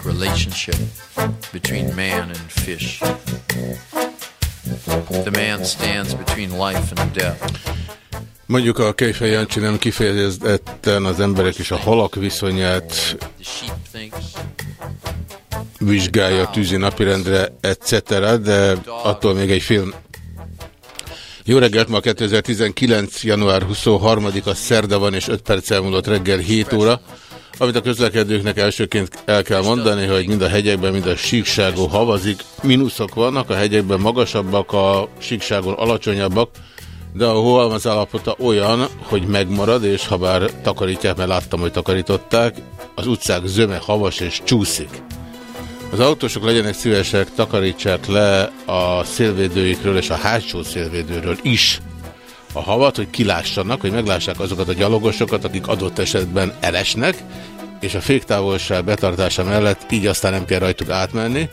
Dramatic relationship between man and fish. The man stands between life and death. Mondjuk a Kejfej Jancsi nem kifejezetten az emberek és a halak viszonyát vizsgálja, tűzi napirendre, etc., de attól még egy film. Jó reggelt, ma 2019. január 23-a szerda van, és 5 perc elmúlott reggel 7 óra. Amit a közlekedőknek elsőként el kell mondani, hogy mind a hegyekben, mind a síkságon havazik. Mínuszok vannak, a hegyekben magasabbak, a síkságon alacsonyabbak, de a hóhalmaz állapota olyan, hogy megmarad, és ha bár takarítják, mert láttam, hogy takarították, az utcák zöme, havas és csúszik. Az autósok legyenek szívesek, takarítsák le a szélvédőikről és a hátsó szélvédőről is a havat, hogy kilássanak, hogy meglássák azokat a gyalogosokat, akik adott esetben elesnek, és a féktávolság betartása mellett így aztán nem kell rajtuk átmenni,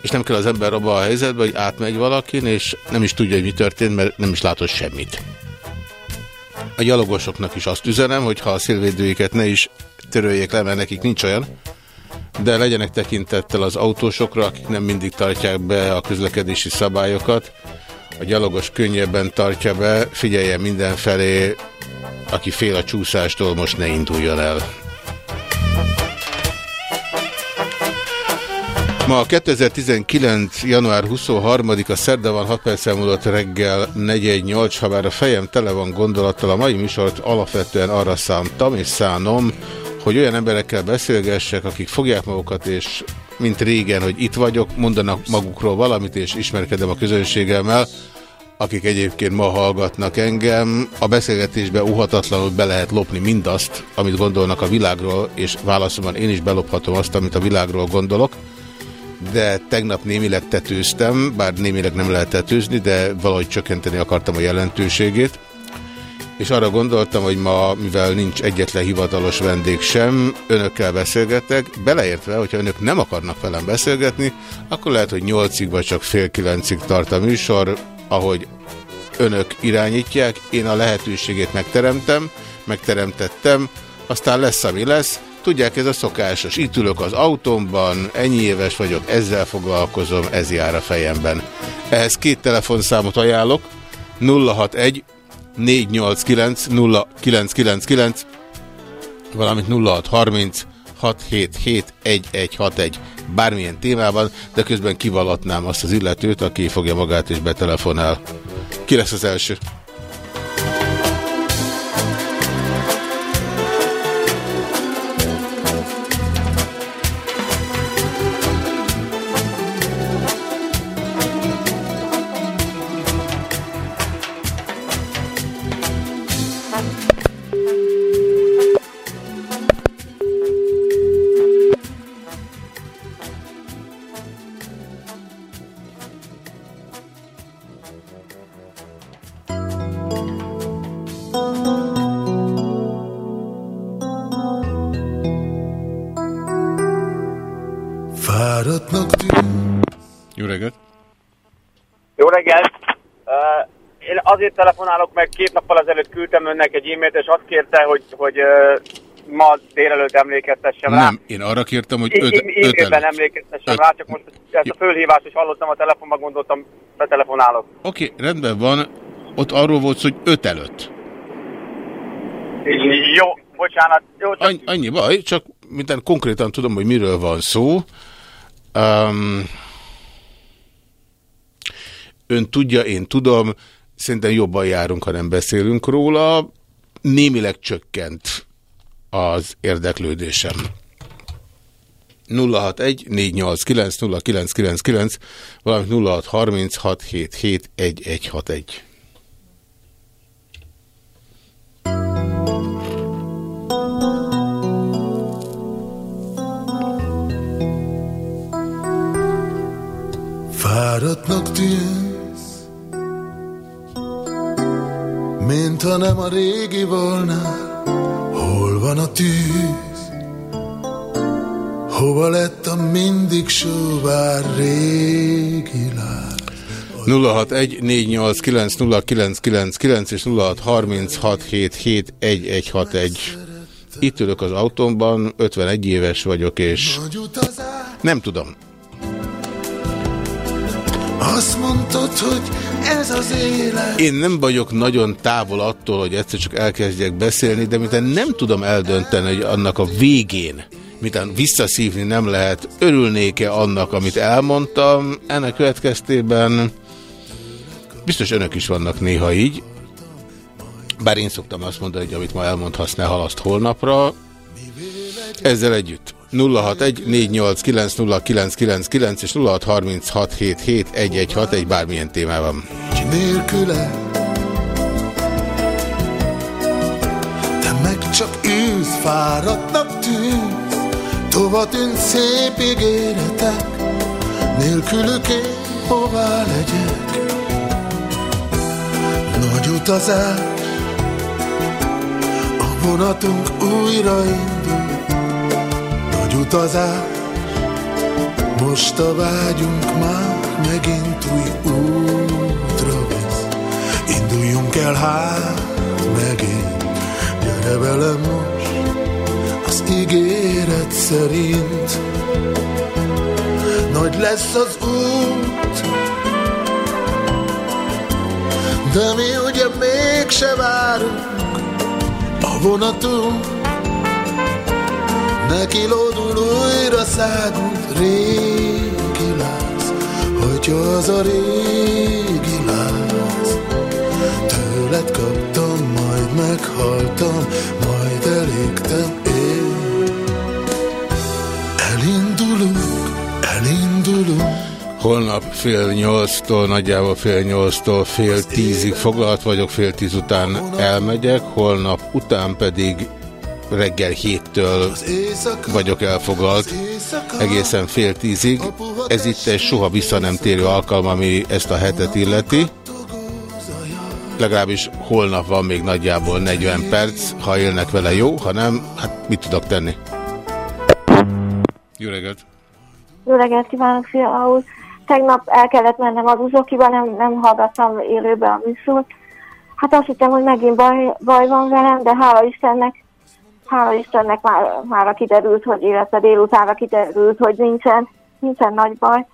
és nem kell az ember abba a helyzetbe, hogy átmegy valakin, és nem is tudja, hogy mi történt, mert nem is látott semmit. A gyalogosoknak is azt üzenem, hogy ha a szélvédőiket ne is töröljék le, mert nekik nincs olyan, de legyenek tekintettel az autósokra, akik nem mindig tartják be a közlekedési szabályokat. A gyalogos könnyebben tartja be, figyelje mindenfelé, aki fél a csúszástól, most ne induljon el. Ma 2019. január 23-a szerda van, 6 perc múlott reggel 418, ha bár a fejem tele van gondolattal, a mai műsort alapvetően arra szántam és szánom, hogy olyan emberekkel beszélgessek, akik fogják magukat, és mint régen, hogy itt vagyok, mondanak magukról valamit, és ismerkedem a közönségemmel, akik egyébként ma hallgatnak engem. A beszélgetésbe uhatatlanul be lehet lopni mindazt, amit gondolnak a világról, és válaszomban én is belophatom azt, amit a világról gondolok. De tegnap némileg tetőztem, bár némileg nem lehet tetőzni, de valahogy csökkenteni akartam a jelentőségét. És arra gondoltam, hogy ma, mivel nincs egyetlen hivatalos vendég sem, önökkel beszélgetek, beleértve, hogyha önök nem akarnak velem beszélgetni, akkor lehet, hogy nyolcig vagy csak fél kilencig tart a műsor, ahogy önök irányítják, én a lehetőségét megteremtem, megteremtettem, aztán lesz, ami lesz. Tudják, ez a szokásos. Itt ülök az autómban, ennyi éves vagyok, ezzel foglalkozom, ez jár a fejemben. Ehhez két telefonszámot ajánlok, 061 489 0999, valamint 0630 677 1161 bármilyen témában, de közben kivallatnám azt az illetőt, aki fogja magát és betelefonál. Ki lesz az első? Azért telefonálok meg, két nappal ezelőtt küldtem önnek egy e-mailt, és azt kérte, hogy, hogy ma délelőtt emlékeztessem rá. Nem, én arra kértem, hogy öt, Én öt e-mailben előtt. emlékeztessem Öt. rá, csak most ezt a fölhívást is hallottam a telefonban, gondoltam, betelefonálok. Oké, rendben van. Ott arról volt hogy öt előtt. Jó, bocsánat. Jó, csak Annyi, annyi baj, csak minden konkrétan tudom, hogy miről van szó. Um, ön tudja, én tudom, szerintem jobban járunk, ha nem beszélünk róla. Némileg csökkent az érdeklődésem. 061 489 0999 valamint 0636 77 1161. Fáradtnak tűnsz, mint ha nem a régi volna. Hol van a tűz? Hova lett a mindig sóvár régi láz? 061 489 és 0636771161. Itt ülök az autómban, 51 éves vagyok, és nem tudom. Azt mondtad, hogy ez az élet. Én nem vagyok nagyon távol attól, hogy egyszer csak elkezdjek beszélni, de miután nem tudom eldönteni, hogy annak a végén, miután visszaszívni nem lehet, örülnék-e annak, amit elmondtam, ennek következtében biztos önök is vannak néha így, bár én szoktam azt mondani, hogy amit ma elmondhatsz, ne halaszt holnapra. Ezzel együtt 061 489 és 0636771161 bármilyen témában. nélküle Te meg csak ülsz, fáradtnak tűnsz. Tova tűnt szép ígéretek Nélkülük én hová legyek. Nagy utazás A vonatunk újraindul utazás most a vágyunk már megint új útra visz. Induljunk el hát megint, gyere velem most, az ígéret szerint. Nagy lesz az út, de mi ugye mégse várunk a vonatunk Neki lódul újra szágult régi láz, hogy az a régi láz. Tőled kaptam, majd meghaltam, majd elégtem én. Elindulunk, elindulunk, Holnap fél nyolctól, nagyjából fél nyolctól fél tízig foglalt vagyok, fél tíz után elmegyek, holnap után pedig reggel héttől vagyok éjszaka, egészen fél tízig. Ez itt egy soha vissza nem térő alkalom, ami ezt a hetet illeti. Legalábbis holnap van még nagyjából 40 perc, ha élnek vele jó, ha nem, hát mit tudok tenni? Jó reggelt! Jó reggelt kívánok, Szia úr! Tegnap el kellett mennem az uzokiba, nem, nem hallgattam élőben a műsort. Hát azt hittem, hogy megint baj, baj van velem, de hála Istennek, hála Istennek már, már kiderült, hogy illetve délutánra kiderült, hogy nincsen, nincsen nagy baj.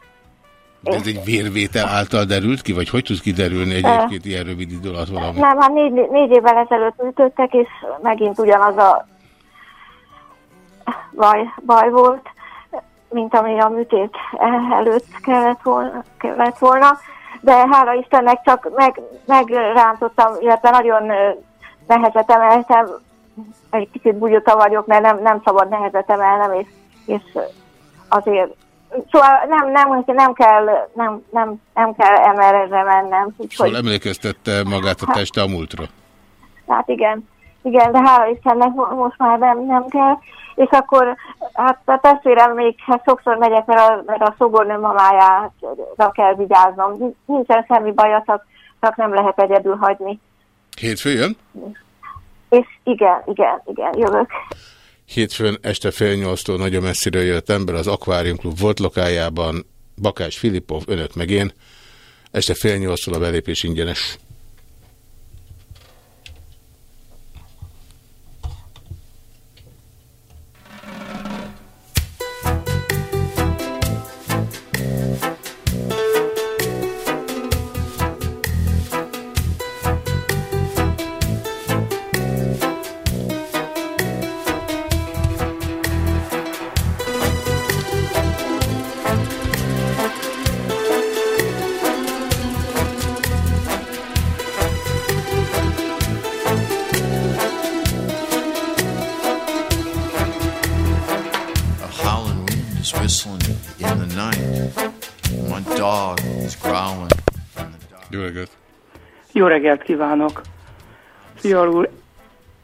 De ez egy vérvétel által derült ki, vagy hogy tud kiderülni egyébként ilyen rövid idő alatt valami? Nem, hát négy, négy évvel ezelőtt műtöttek, és megint ugyanaz a baj, baj volt, mint ami a műtét előtt kellett volna. Kellett volna. De hála Istennek csak meg, megrántottam, illetve nagyon nehezet emeltem. Egy kicsit bugyuta vagyok, mert nem, nem szabad nehezet emelnem, és, és azért Szóval nem, nem, nem kell, nem, nem, nem kell emelre mennem. Úgyhogy, Szóval emlékeztette magát a teste a múltra. Hát igen, igen, de hála Istennek mo- most már nem, nem kell. És akkor, hát a testvérem még hát sokszor megyek, mert a, mert a szobornő mamájára kell vigyáznom. Nincsen semmi baja, csak, csak nem lehet egyedül hagyni. Hétfő jön? És igen, igen, igen, jövök. Hétfőn este fél nyolctól nagyon messziről jött ember az Aquarium Club volt lokájában, Bakás Filipov, önök meg én. Este fél nyolctól a belépés ingyenes. Jó reggelt! Jó reggelt kívánok! Fiala úr,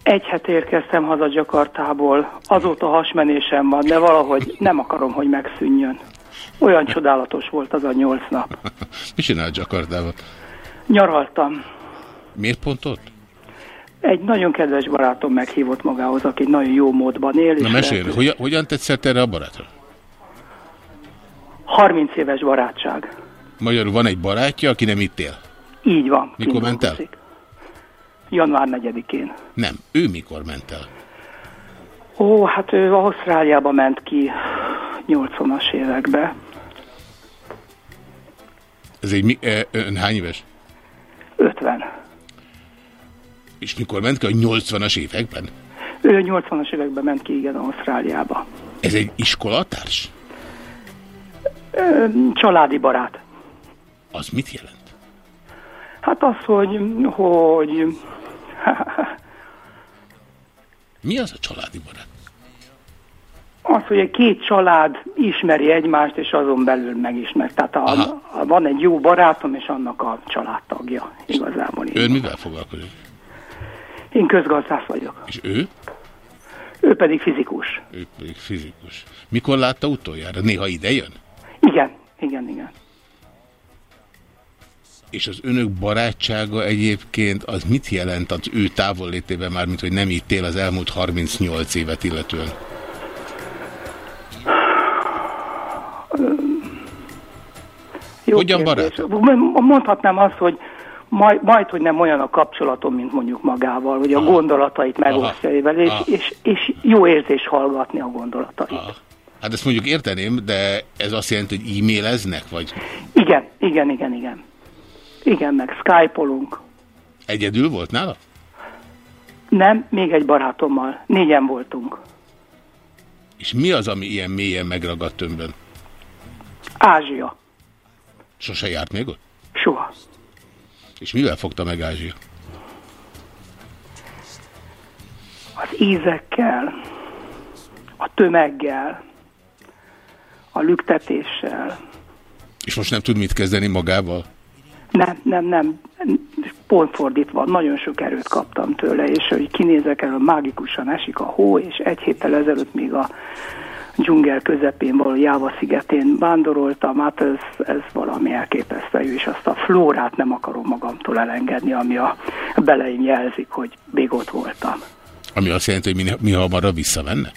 egy het érkeztem haza Jakartából, azóta hasmenésem van, de valahogy nem akarom, hogy megszűnjön. Olyan csodálatos volt az a nyolc nap. Mi csinál Jakartában? Nyaraltam. Miért pont ott? Egy nagyon kedves barátom meghívott magához, aki nagyon jó módban él. Na mesélj, lehet- hogyan, hogyan tetszett erre a barátra? 30 éves barátság. Magyarul van egy barátja, aki nem itt él. Így van. Mikor ment el? Január 4-én. Nem, ő mikor ment el? Ó, hát ő Ausztráliába ment ki 80-as évekbe. Ez egy, mi- eh, ön hány éves? 50. És mikor ment ki a 80-as években? Ő 80-as években ment ki, igen, Ausztráliába. Ez egy iskolatárs? Családi barát. Az mit jelent? Hát az, hogy, hogy Mi az a családi barát? az, hogy egy két család ismeri egymást, és azon belül megismer. Tehát a, a, van egy jó barátom, és annak a családtagja igazából. Ön mivel foglalkozik? Én közgazdász vagyok. És ő? Ő pedig fizikus. Ő pedig fizikus. Mikor látta utoljára? Néha ide jön? Igen, igen, igen. És az önök barátsága egyébként az mit jelent az ő távollétében már, mint hogy nem itt él az elmúlt 38 évet illetően? Jó Hogyan kérdés. Mondhatnám azt, hogy majd, majd, hogy nem olyan a kapcsolatom, mint mondjuk magával, hogy a gondolatait megosztja ével, és, Aha. és, és jó érzés hallgatni a gondolatait. Hát ezt mondjuk érteném, de ez azt jelenti, hogy e-maileznek, vagy Igen, igen, igen, igen. Igen, meg Skype-olunk. egyedül volt nála? Nem, még egy barátommal. Négyen voltunk. És mi az, ami ilyen mélyen megragadt önben? Ázsia. Sose járt még ott? Soha. És mivel fogta meg Ázsia? Az ízekkel, a tömeggel, a lüktetéssel. És most nem tud mit kezdeni magával? Nem, nem, nem. Pont fordítva, nagyon sok erőt kaptam tőle, és hogy kinézek elő, mágikusan esik a hó, és egy héttel ezelőtt még a dzsungel közepén való Jáva szigetén vándoroltam, hát ez, ez valami elképesztő, és azt a flórát nem akarom magamtól elengedni, ami a beleim jelzik, hogy még ott voltam. Ami azt jelenti, hogy mi, mi hamarabb visszamenne?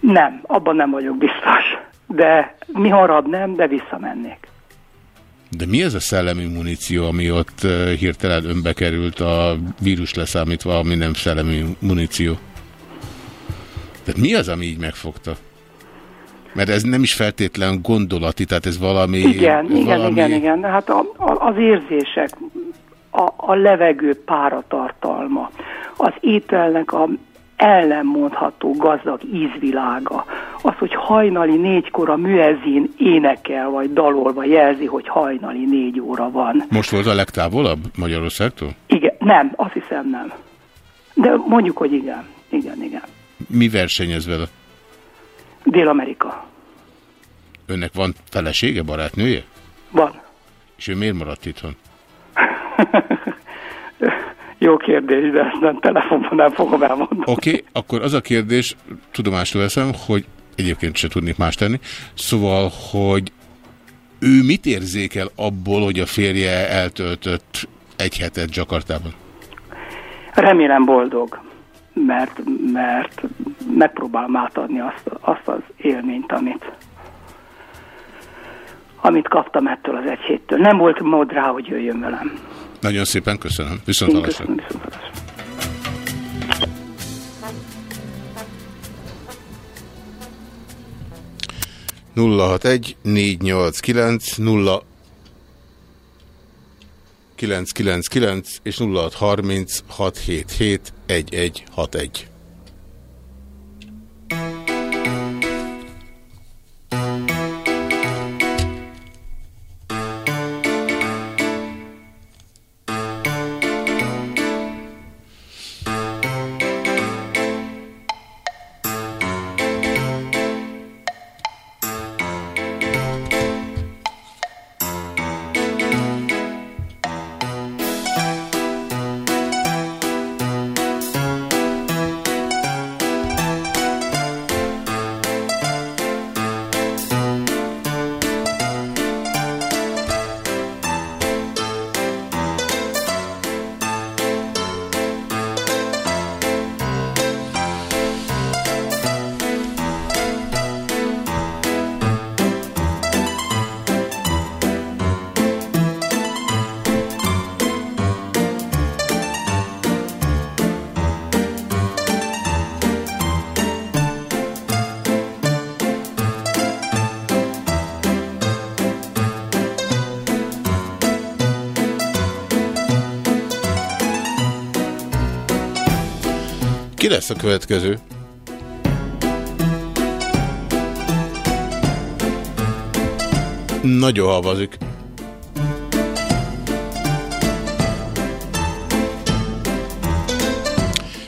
Nem, abban nem vagyok biztos, de mi harab nem, de visszamennék. De mi ez a szellemi muníció, ami ott uh, hirtelen önbe került a vírus leszámítva, ami nem szellemi muníció? Tehát mi az, ami így megfogta? Mert ez nem is feltétlen gondolati, tehát ez valami... Igen, igen, valami... igen, igen. Hát a, a, az érzések, a, a levegő páratartalma, az ételnek a ellenmondható gazdag ízvilága, az, hogy hajnali négykor a műezin énekel, vagy dalolva jelzi, hogy hajnali négy óra van. Most volt a legtávolabb Magyarországtól? Igen, nem, azt hiszem nem. De mondjuk, hogy igen, igen, igen. Mi versenyez vele? Dél-Amerika. Önnek van felesége, barátnője? Van. És ő miért maradt itthon? Jó kérdés, de ezt nem telefonban nem fogom elmondani. Oké, okay, akkor az a kérdés, tudomásul veszem, hogy egyébként se tudnék más tenni, szóval, hogy ő mit érzékel abból, hogy a férje eltöltött egy hetet Jakartában? Remélem boldog, mert, mert megpróbálom átadni azt, azt az élményt, amit, amit kaptam ettől az egy héttől. Nem volt mód rá, hogy jöjjön velem. Nagyon szépen köszönöm. Viszont hallásra. Nulla hat egy, négy nyolc kilenc, nulla 999 és 0636771161. lesz a következő? Nagyon havazik.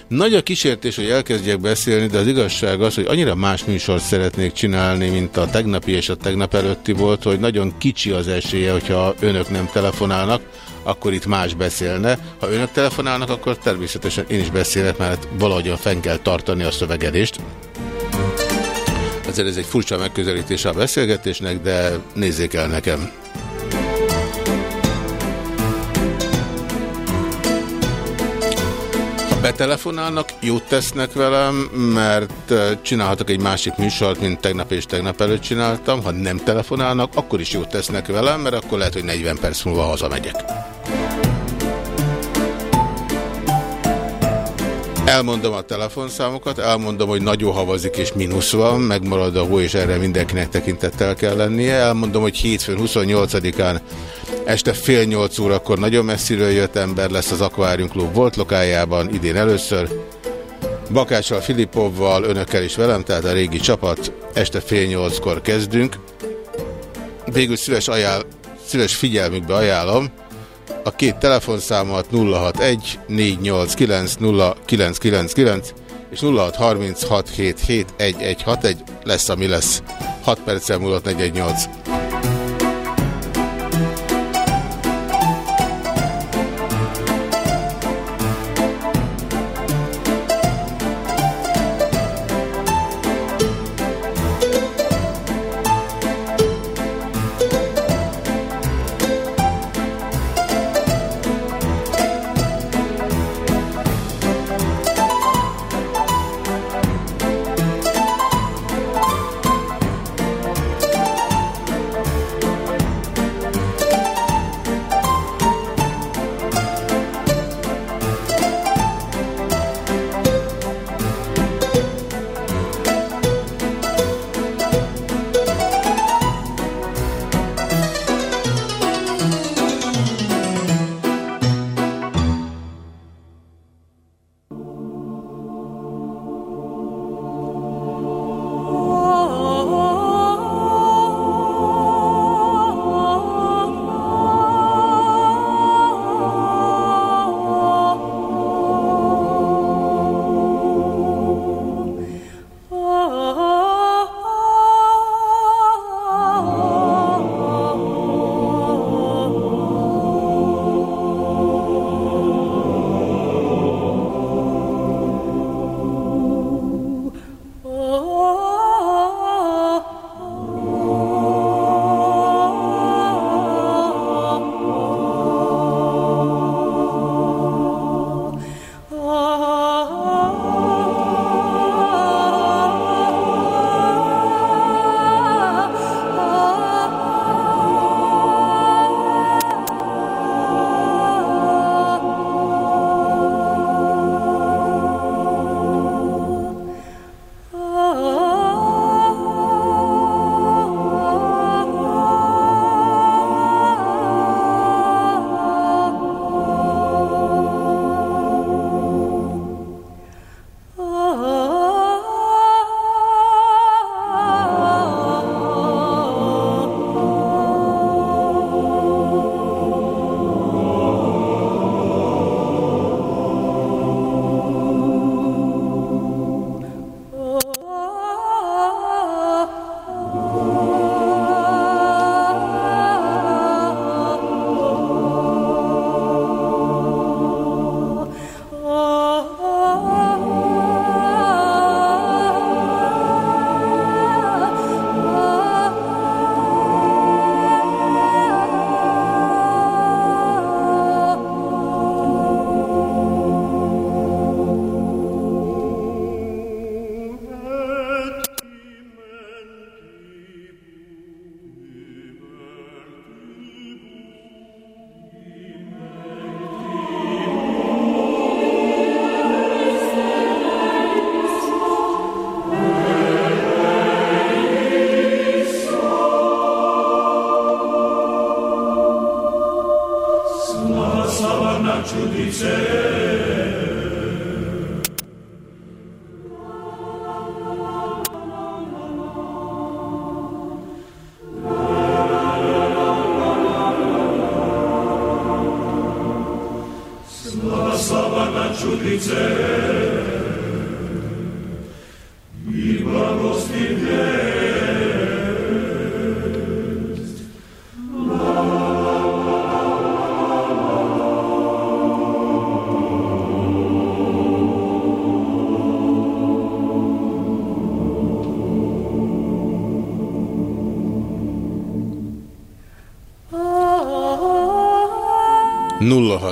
Nagy a kísértés, hogy elkezdjek beszélni, de az igazság az, hogy annyira más műsort szeretnék csinálni, mint a tegnapi és a tegnap előtti volt, hogy nagyon kicsi az esélye, hogyha önök nem telefonálnak, akkor itt más beszélne. Ha önök telefonálnak, akkor természetesen én is beszélek, mert valahogyan fenn kell tartani a szövegedést. Ezért ez egy furcsa megközelítés a beszélgetésnek, de nézzék el nekem. Betelefonálnak, jót tesznek velem, mert csinálhatok egy másik műsort, mint tegnap és tegnap előtt csináltam. Ha nem telefonálnak, akkor is jót tesznek velem, mert akkor lehet, hogy 40 perc múlva hazamegyek. Elmondom a telefonszámokat, elmondom, hogy nagyon havazik és mínusz van, megmarad a hó, és erre mindenkinek tekintettel kell lennie. Elmondom, hogy hétfőn 28-án este fél nyolc órakor nagyon messziről jött ember lesz az Aquarium Club volt lokájában, idén először. Bakással, Filipovval, önökkel is velem, tehát a régi csapat. Este fél nyolckor kezdünk. Végül szíves, ajánl, szíves figyelmükbe ajánlom, a két telefonszámat 061 489 0999 és 0636771161 lesz, ami lesz. 6 perccel múlott 418.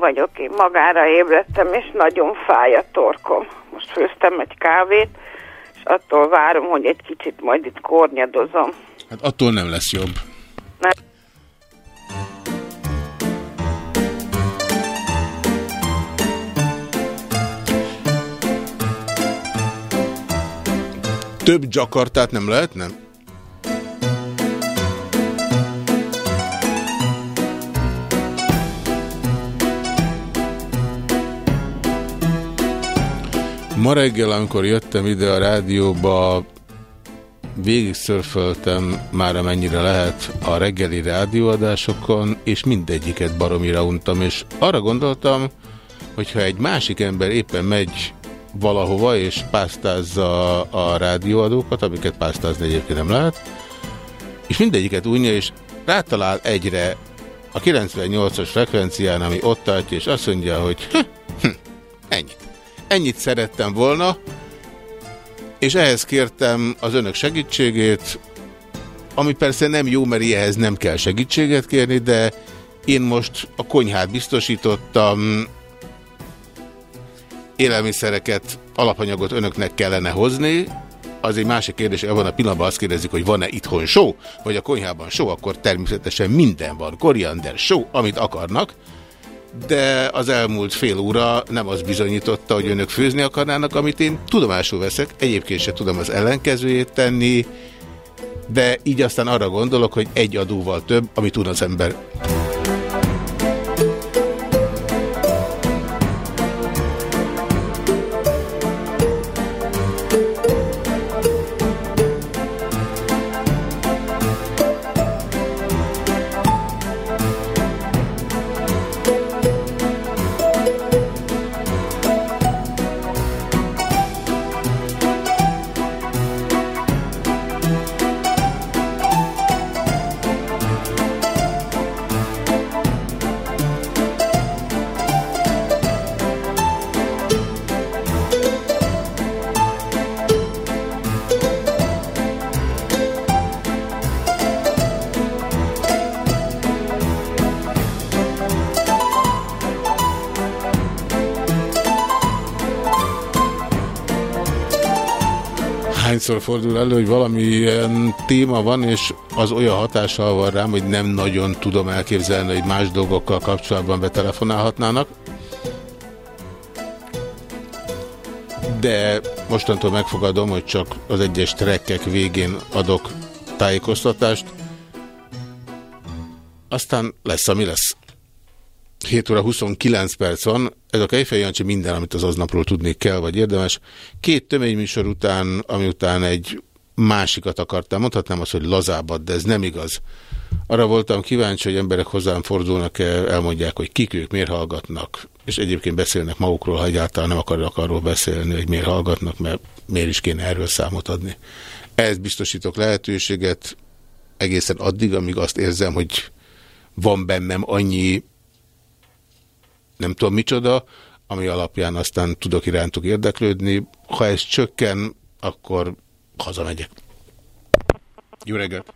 vagyok, én magára ébredtem, és nagyon fáj a torkom. Most főztem egy kávét, és attól várom, hogy egy kicsit majd itt kornyadozom. Hát attól nem lesz jobb. Nem. Több Jakartát nem lehetne? Ma reggel, amikor jöttem ide a rádióba, végig szörföltem már amennyire lehet a reggeli rádióadásokon, és mindegyiket baromira untam, és arra gondoltam, hogyha egy másik ember éppen megy valahova, és pásztázza a rádióadókat, amiket pásztázni egyébként nem lehet, és mindegyiket unja, és rátalál egyre a 98-as frekvencián, ami ott tartja, és azt mondja, hogy hm, hm, ennyit. Ennyit szerettem volna, és ehhez kértem az önök segítségét, ami persze nem jó, mert ilyenhez nem kell segítséget kérni, de én most a konyhát biztosítottam, élelmiszereket, alapanyagot önöknek kellene hozni, az egy másik kérdés, abban a pillanatban azt kérdezik, hogy van-e itthon só, vagy a konyhában só, akkor természetesen minden van, koriander, só, amit akarnak, de az elmúlt fél óra nem az bizonyította, hogy önök főzni akarnának, amit én tudomásul veszek, egyébként se tudom az ellenkezőjét tenni, de így aztán arra gondolok, hogy egy adóval több, amit tud az ember. Hányszor fordul elő, hogy valamilyen téma van, és az olyan hatással van rám, hogy nem nagyon tudom elképzelni, hogy más dolgokkal kapcsolatban betelefonálhatnának. De mostantól megfogadom, hogy csak az egyes trekkek végén adok tájékoztatást. Aztán lesz, ami lesz. 7 óra 29 perc van, ez a Kejfej Jancsi minden, amit az aznapról tudni kell, vagy érdemes. Két töményműsor után, ami után egy másikat akartam, mondhatnám azt, hogy lazábbat, de ez nem igaz. Arra voltam kíváncsi, hogy emberek hozzám fordulnak -e, elmondják, hogy kik ők, miért hallgatnak, és egyébként beszélnek magukról, ha egyáltalán nem akarnak arról beszélni, hogy miért hallgatnak, mert miért is kéne erről számot adni. Ehhez biztosítok lehetőséget egészen addig, amíg azt érzem, hogy van bennem annyi nem tudom micsoda, ami alapján aztán tudok irántuk érdeklődni. Ha ez csökken, akkor hazamegyek. Jó reggelt!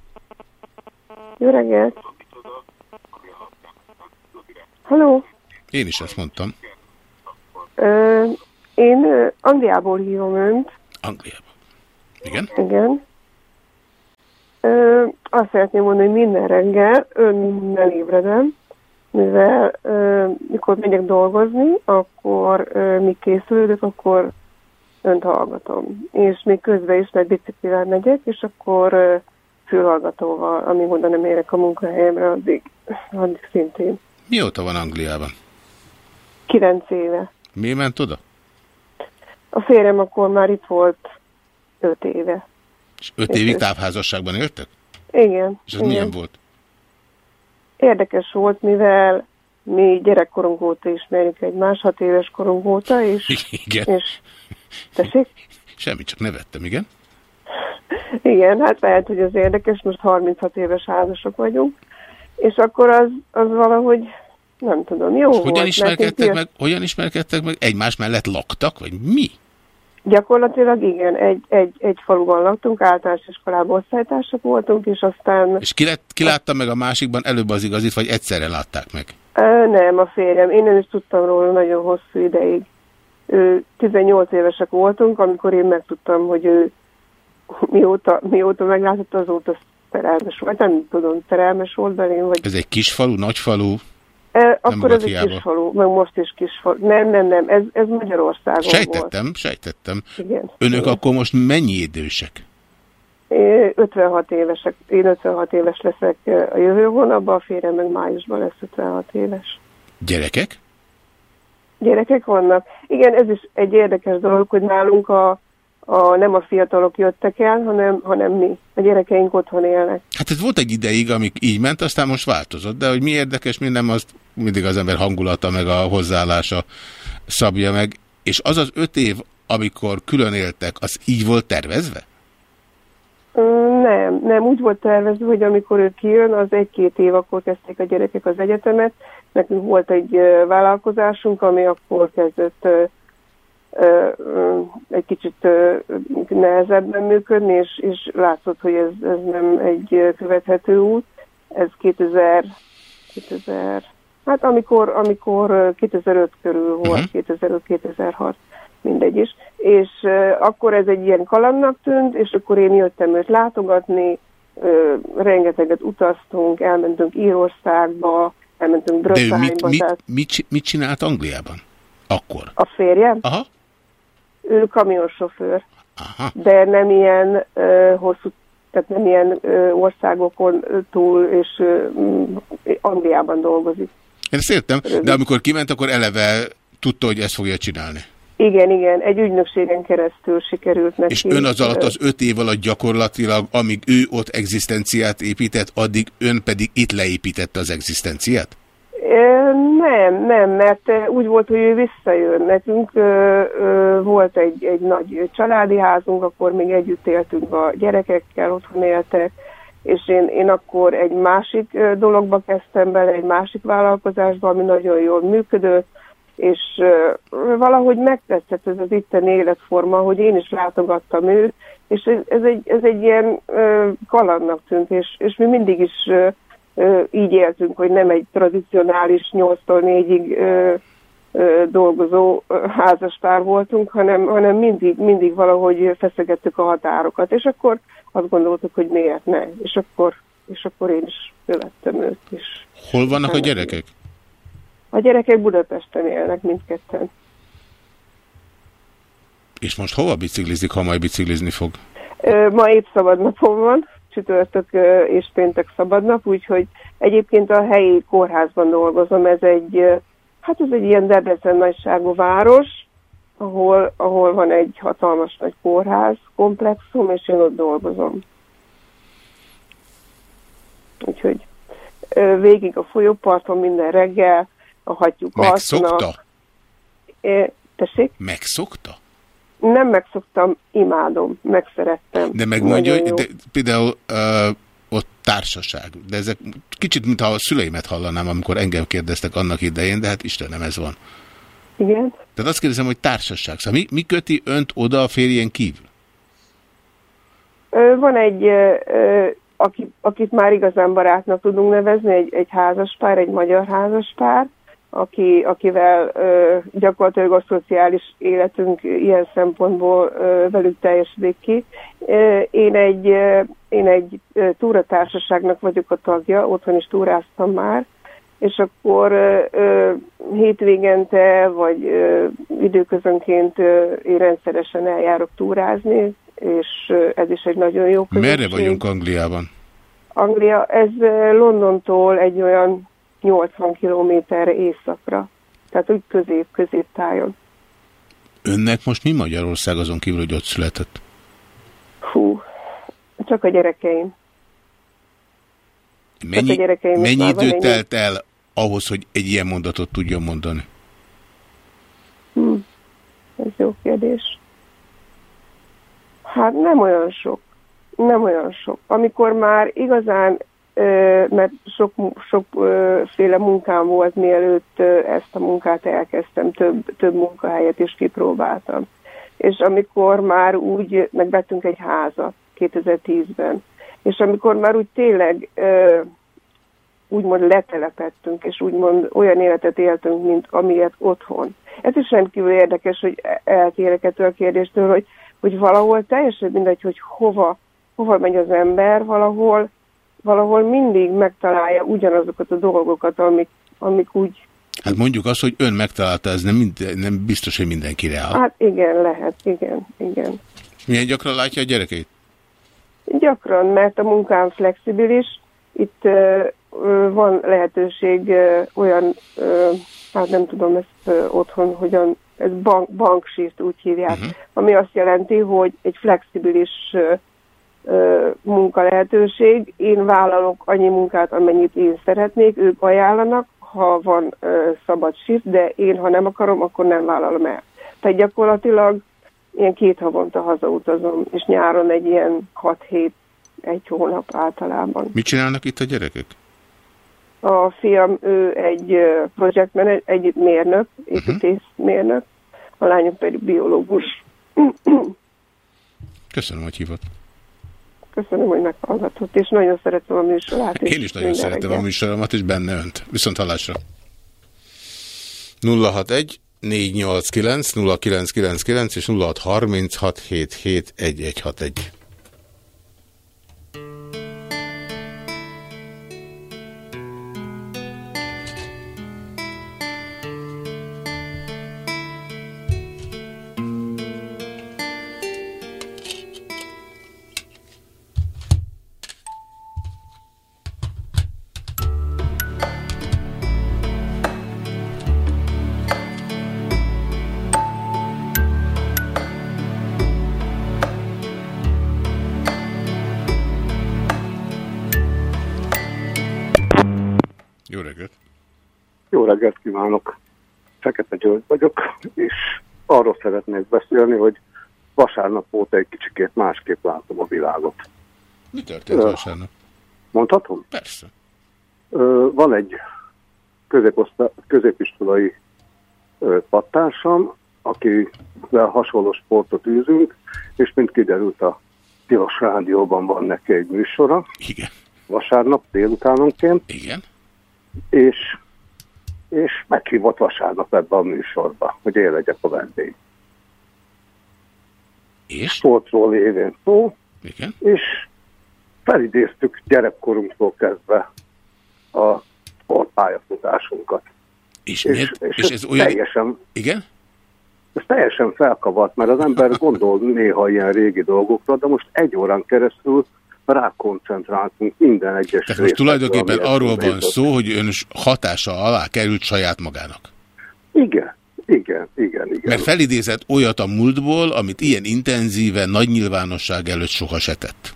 Jó reggelt! Halló! Én is ezt mondtam. Ö, én Angliából hívom önt. Angliából. Igen? Igen. Ö, azt szeretném mondani, hogy minden reggel önnel ébredem, mivel ö, mikor megyek dolgozni, akkor ö, mi készülődök, akkor önt hallgatom. És még közben is, mert biciklivel megyek, és akkor ö, fülhallgatóval, amíg oda nem érek a munkahelyemre, addig, addig szintén. Mióta van Angliában? Kilenc éve. Mi ment oda? A férjem akkor már itt volt öt éve. És öt évig távházasságban éltek? Igen. És ez igen. milyen volt? Érdekes volt, mivel mi gyerekkorunk óta ismerjük egymás, hat éves korunk óta, és... Igen. És, tessék? Semmi, csak nevettem, igen? Igen, hát lehet, hogy az érdekes, most 36 éves házasok vagyunk, és akkor az, az valahogy, nem tudom, jó volt. Hogyan ismerkedtek meg, hogyan ismerkedtek meg? Egymás mellett laktak, vagy mi? Gyakorlatilag igen, egy, egy, egy faluban laktunk, általános iskolában osztálytársak voltunk, és aztán És ki, lett, ki látta meg a másikban előbb az igazit, vagy egyszerre látták meg? Nem, a férjem. Én nem is tudtam róla nagyon hosszú ideig. Ő, 18 évesek voltunk, amikor én megtudtam, hogy ő mióta, mióta meglátott, azóta szerelmes volt. Nem tudom, szerelmes volt belém, vagy... Ez egy kis falu, nagy falu? E, akkor ez egy hiába. kis falu, meg most is kis falu. Nem, nem, nem, ez, ez Magyarországon volt. Sejtettem, sejtettem. Önök Igen. akkor most mennyi idősek? É, 56 évesek. Én 56 éves leszek a jövő hónapban, a férjem meg májusban lesz 56 éves. Gyerekek? Gyerekek vannak. Igen, ez is egy érdekes dolog, hogy nálunk a, a, nem a fiatalok jöttek el, hanem, hanem mi. A gyerekeink otthon élnek. Hát ez volt egy ideig, amik így ment, aztán most változott, de hogy mi érdekes, mi nem, azt mindig az ember hangulata, meg a hozzáállása szabja meg. És az az öt év, amikor külön éltek, az így volt tervezve? Nem, nem. Úgy volt tervezve, hogy amikor ő kijön, az egy-két év, akkor kezdték a gyerekek az egyetemet. Nekünk volt egy vállalkozásunk, ami akkor kezdett egy kicsit nehezebben működni, és, és látszott, hogy ez, ez nem egy követhető út. Ez 2000, 2000 hát amikor, amikor ö, 2005 körül volt, 2005-2006 mindegy is, és akkor ez egy ilyen kalandnak tűnt, és akkor én jöttem őt látogatni, rengeteget utaztunk, elmentünk Írországba, elmentünk De ő mit, Brösszányba, mit, mit, mit csinált Angliában? Akkor? a férjem, Aha. Ő kamionsofőr, Aha. de nem ilyen uh, hosszú, tehát nem ilyen uh, országokon túl, és uh, Angliában dolgozik. Én ezt értem, de amikor kiment, akkor eleve tudta, hogy ezt fogja csinálni. Igen, igen, egy ügynökségen keresztül sikerült neki. És ön az alatt ö, az öt év alatt gyakorlatilag, amíg ő ott egzisztenciát épített, addig ön pedig itt leépítette az egzisztenciát? Nem, nem, mert úgy volt, hogy ő visszajön. Nekünk volt egy, egy nagy családi házunk, akkor még együtt éltünk a gyerekekkel, otthon éltek, és én, én akkor egy másik dologba kezdtem bele, egy másik vállalkozásba, ami nagyon jól működött, és valahogy megtetszett ez az itteni életforma, hogy én is látogattam őt, és ez, ez, egy, ez egy ilyen ö, kalandnak tűnt, és, és mi mindig is így éltünk, hogy nem egy tradicionális 8-tól 4-ig ö, ö, dolgozó ö, házastár voltunk, hanem, hanem mindig, mindig valahogy feszegettük a határokat, és akkor azt gondoltuk, hogy miért ne, és akkor, és akkor én is követtem őt is. Hol vannak a gyerekek? A gyerekek Budapesten élnek mindketten. És most hova biciklizik, ha majd biciklizni fog? Ma épp szabadnapom van, csütörtök és péntek szabadnap, úgyhogy egyébként a helyi kórházban dolgozom. Ez egy, hát ez egy ilyen Debrecen nagyságú város, ahol, ahol van egy hatalmas nagy kórház komplexum, és én ott dolgozom. Úgyhogy végig a folyóparton minden reggel, a hattyúk Megszokta? alszanak. Ö, Tessék? Megszokta? Nem megszoktam, imádom, megszerettem. De megmondja, hogy de, például uh, ott társaság, de ezek kicsit, mintha a szüleimet hallanám, amikor engem kérdeztek annak idején, de hát Istenem, ez van. Igen. Tehát azt kérdezem, hogy társaság. Szóval mi, mi köti önt oda a férjén kívül? Van egy, ö, ö, aki, akit már igazán barátnak tudunk nevezni, egy, egy házaspár, egy magyar házaspár, aki, akivel ö, gyakorlatilag a szociális életünk ilyen szempontból ö, velük teljesedik ki. Ö, én egy, ö, én egy túratársaságnak vagyok a tagja, otthon is túráztam már, és akkor ö, hétvégente vagy ö, időközönként ö, én rendszeresen eljárok túrázni, és ö, ez is egy nagyon jó közösség. Merre vagyunk Angliában? Anglia, ez Londontól egy olyan 80 kilométerre északra, tehát úgy közép, középtájon. Önnek most mi Magyarország azon kívül, hogy ott született? Fú, csak a gyerekeim. a Mennyi, gyerekeim is mennyi idő egy- telt el ahhoz, hogy egy ilyen mondatot tudjon mondani? Hm, ez jó kérdés. Hát nem olyan sok. Nem olyan sok. Amikor már igazán, mert sok, sok ö, féle munkám volt, mielőtt ezt a munkát elkezdtem, több, több munkahelyet is kipróbáltam. És amikor már úgy, megvettünk egy házat 2010-ben, és amikor már úgy tényleg úgymond letelepettünk, és úgymond olyan életet éltünk, mint amilyet otthon. Ez is rendkívül érdekes, hogy eltérek ettől a kérdéstől, hogy, hogy valahol teljesen mindegy, hogy hova, hova megy az ember, valahol, valahol mindig megtalálja ugyanazokat a dolgokat, amik, amik úgy, Hát mondjuk azt, hogy ön megtalálta, ez nem, minden, nem biztos, hogy mindenkire áll. hát igen, lehet, igen, igen. Milyen gyakran látja a gyerekeit? Gyakran, mert a munkám flexibilis, itt ö, ö, van lehetőség ö, olyan, ö, hát nem tudom ezt ö, otthon, hogyan, ez bank, bankshift úgy hívják, uh-huh. ami azt jelenti, hogy egy flexibilis ö, ö, munka lehetőség. Én vállalok annyi munkát, amennyit én szeretnék, ők ajánlanak, ha van ö, szabad shift, de én, ha nem akarom, akkor nem vállalom el. Tehát gyakorlatilag ilyen két havonta hazautazom, és nyáron egy ilyen 6 hét, egy hónap általában. Mit csinálnak itt a gyerekek? A fiam, ő egy manager, egy mérnök, építészmérnök, a lányom pedig biológus. Köszönöm, hogy hívott. Köszönöm, hogy meghallgatott, és nagyon szeretem a műsorát. és Én is nagyon szeretem a reggel. műsoromat, és benne önt. Viszont hallásra. 061 489 0999 és 0636 kívánok! Fekete György vagyok, és arról szeretnék beszélni, hogy vasárnap óta egy kicsikét másképp látom a világot. Mi történt Ö, vasárnap? Mondhatom? Persze. Ö, Van egy középiskolai pattársam, akivel hasonló sportot űzünk, és mint kiderült a Tilos Rádióban van neki egy műsora. Igen. Vasárnap délutánonként. Igen. És, és meghívott vasárnap ebbe a műsorba, hogy én legyek a vendég. És? Sportról lévén szó. Igen. És felidéztük gyerekkorunktól kezdve a sportpályafutásunkat. És, és, miért? és, És ez olyan- teljesen, Igen? ez teljesen felkavart, mert az ember gondol néha ilyen régi dolgokra, de most egy órán keresztül rákoncentráltunk minden egyes Tehát most tulajdonképpen arról van szó, hogy ön hatása alá került saját magának. Igen, igen, igen, igen. Mert felidézett olyat a múltból, amit ilyen intenzíven, nagy nyilvánosság előtt soha se tett.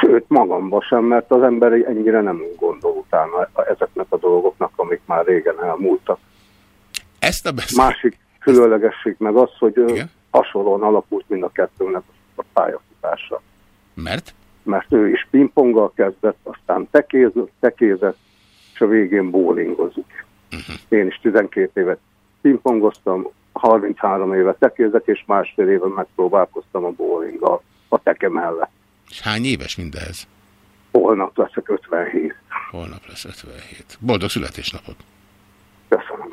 Sőt, magamba sem, mert az ember ennyire nem gondol utána ezeknek a dolgoknak, amik már régen elmúltak. Ezt a beszél... Másik különlegesség meg az, hogy ö, hasonlóan alakult mind a kettőnek a pályafutása. Mert? Mert ő is pingponggal kezdett, aztán tekéz, tekézett, és a végén bowlingozik. Uh-huh. Én is 12 évet pingpongoztam, 33 éve tekézek, és másfél éve megpróbálkoztam a bowlinggal a teke mellett. És hány éves mindez? Holnap leszek 57. Holnap lesz 57. Boldog születésnapot! Köszönöm.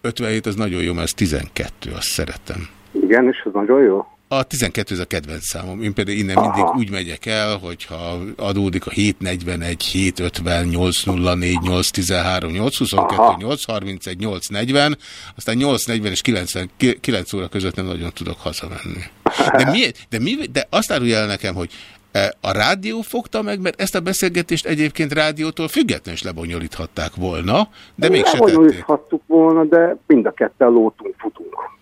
57 az nagyon jó, mert ez 12, azt szeretem. Igen, és ez nagyon jó. A 12 ez a kedvenc számom. Én például innen mindig Aha. úgy megyek el, hogyha adódik a 741, 750, 804, 813, 822, Aha. 831, 840, aztán 840 és 90, 9 óra között nem nagyon tudok hazamenni. De, mi, de, mi, de azt árulja el nekem, hogy e, a rádió fogta meg, mert ezt a beszélgetést egyébként rádiótól függetlenül is lebonyolíthatták volna, de mégse tették. Lebonyolíthattuk volna, de mind a ketten lótunk, futunk.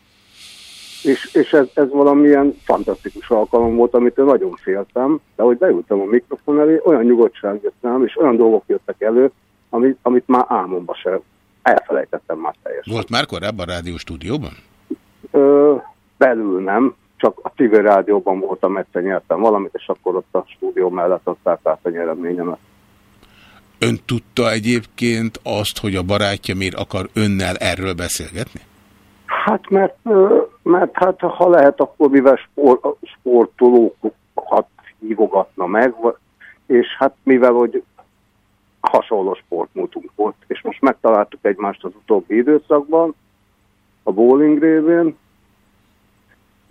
És, és ez, ez valamilyen fantasztikus alkalom volt, amit én nagyon féltem, de hogy beültem a mikrofon elé, olyan nyugodtság jött rám, és olyan dolgok jöttek elő, amit, amit már álmomba sem elfelejtettem már teljesen. Volt már korábban rádió stúdióban? Ö, belül nem, csak a TV rádióban voltam, egyszer nyertem valamit, és akkor ott a stúdió mellett adták át a nyereményemet. Ön tudta egyébként azt, hogy a barátja miért akar önnel erről beszélgetni? Hát mert, mert hát ha lehet, akkor mivel sport, sportolókat hívogatna meg, és hát mivel, hogy hasonló sportmútunk volt, és most megtaláltuk egymást az utóbbi időszakban, a bowling révén,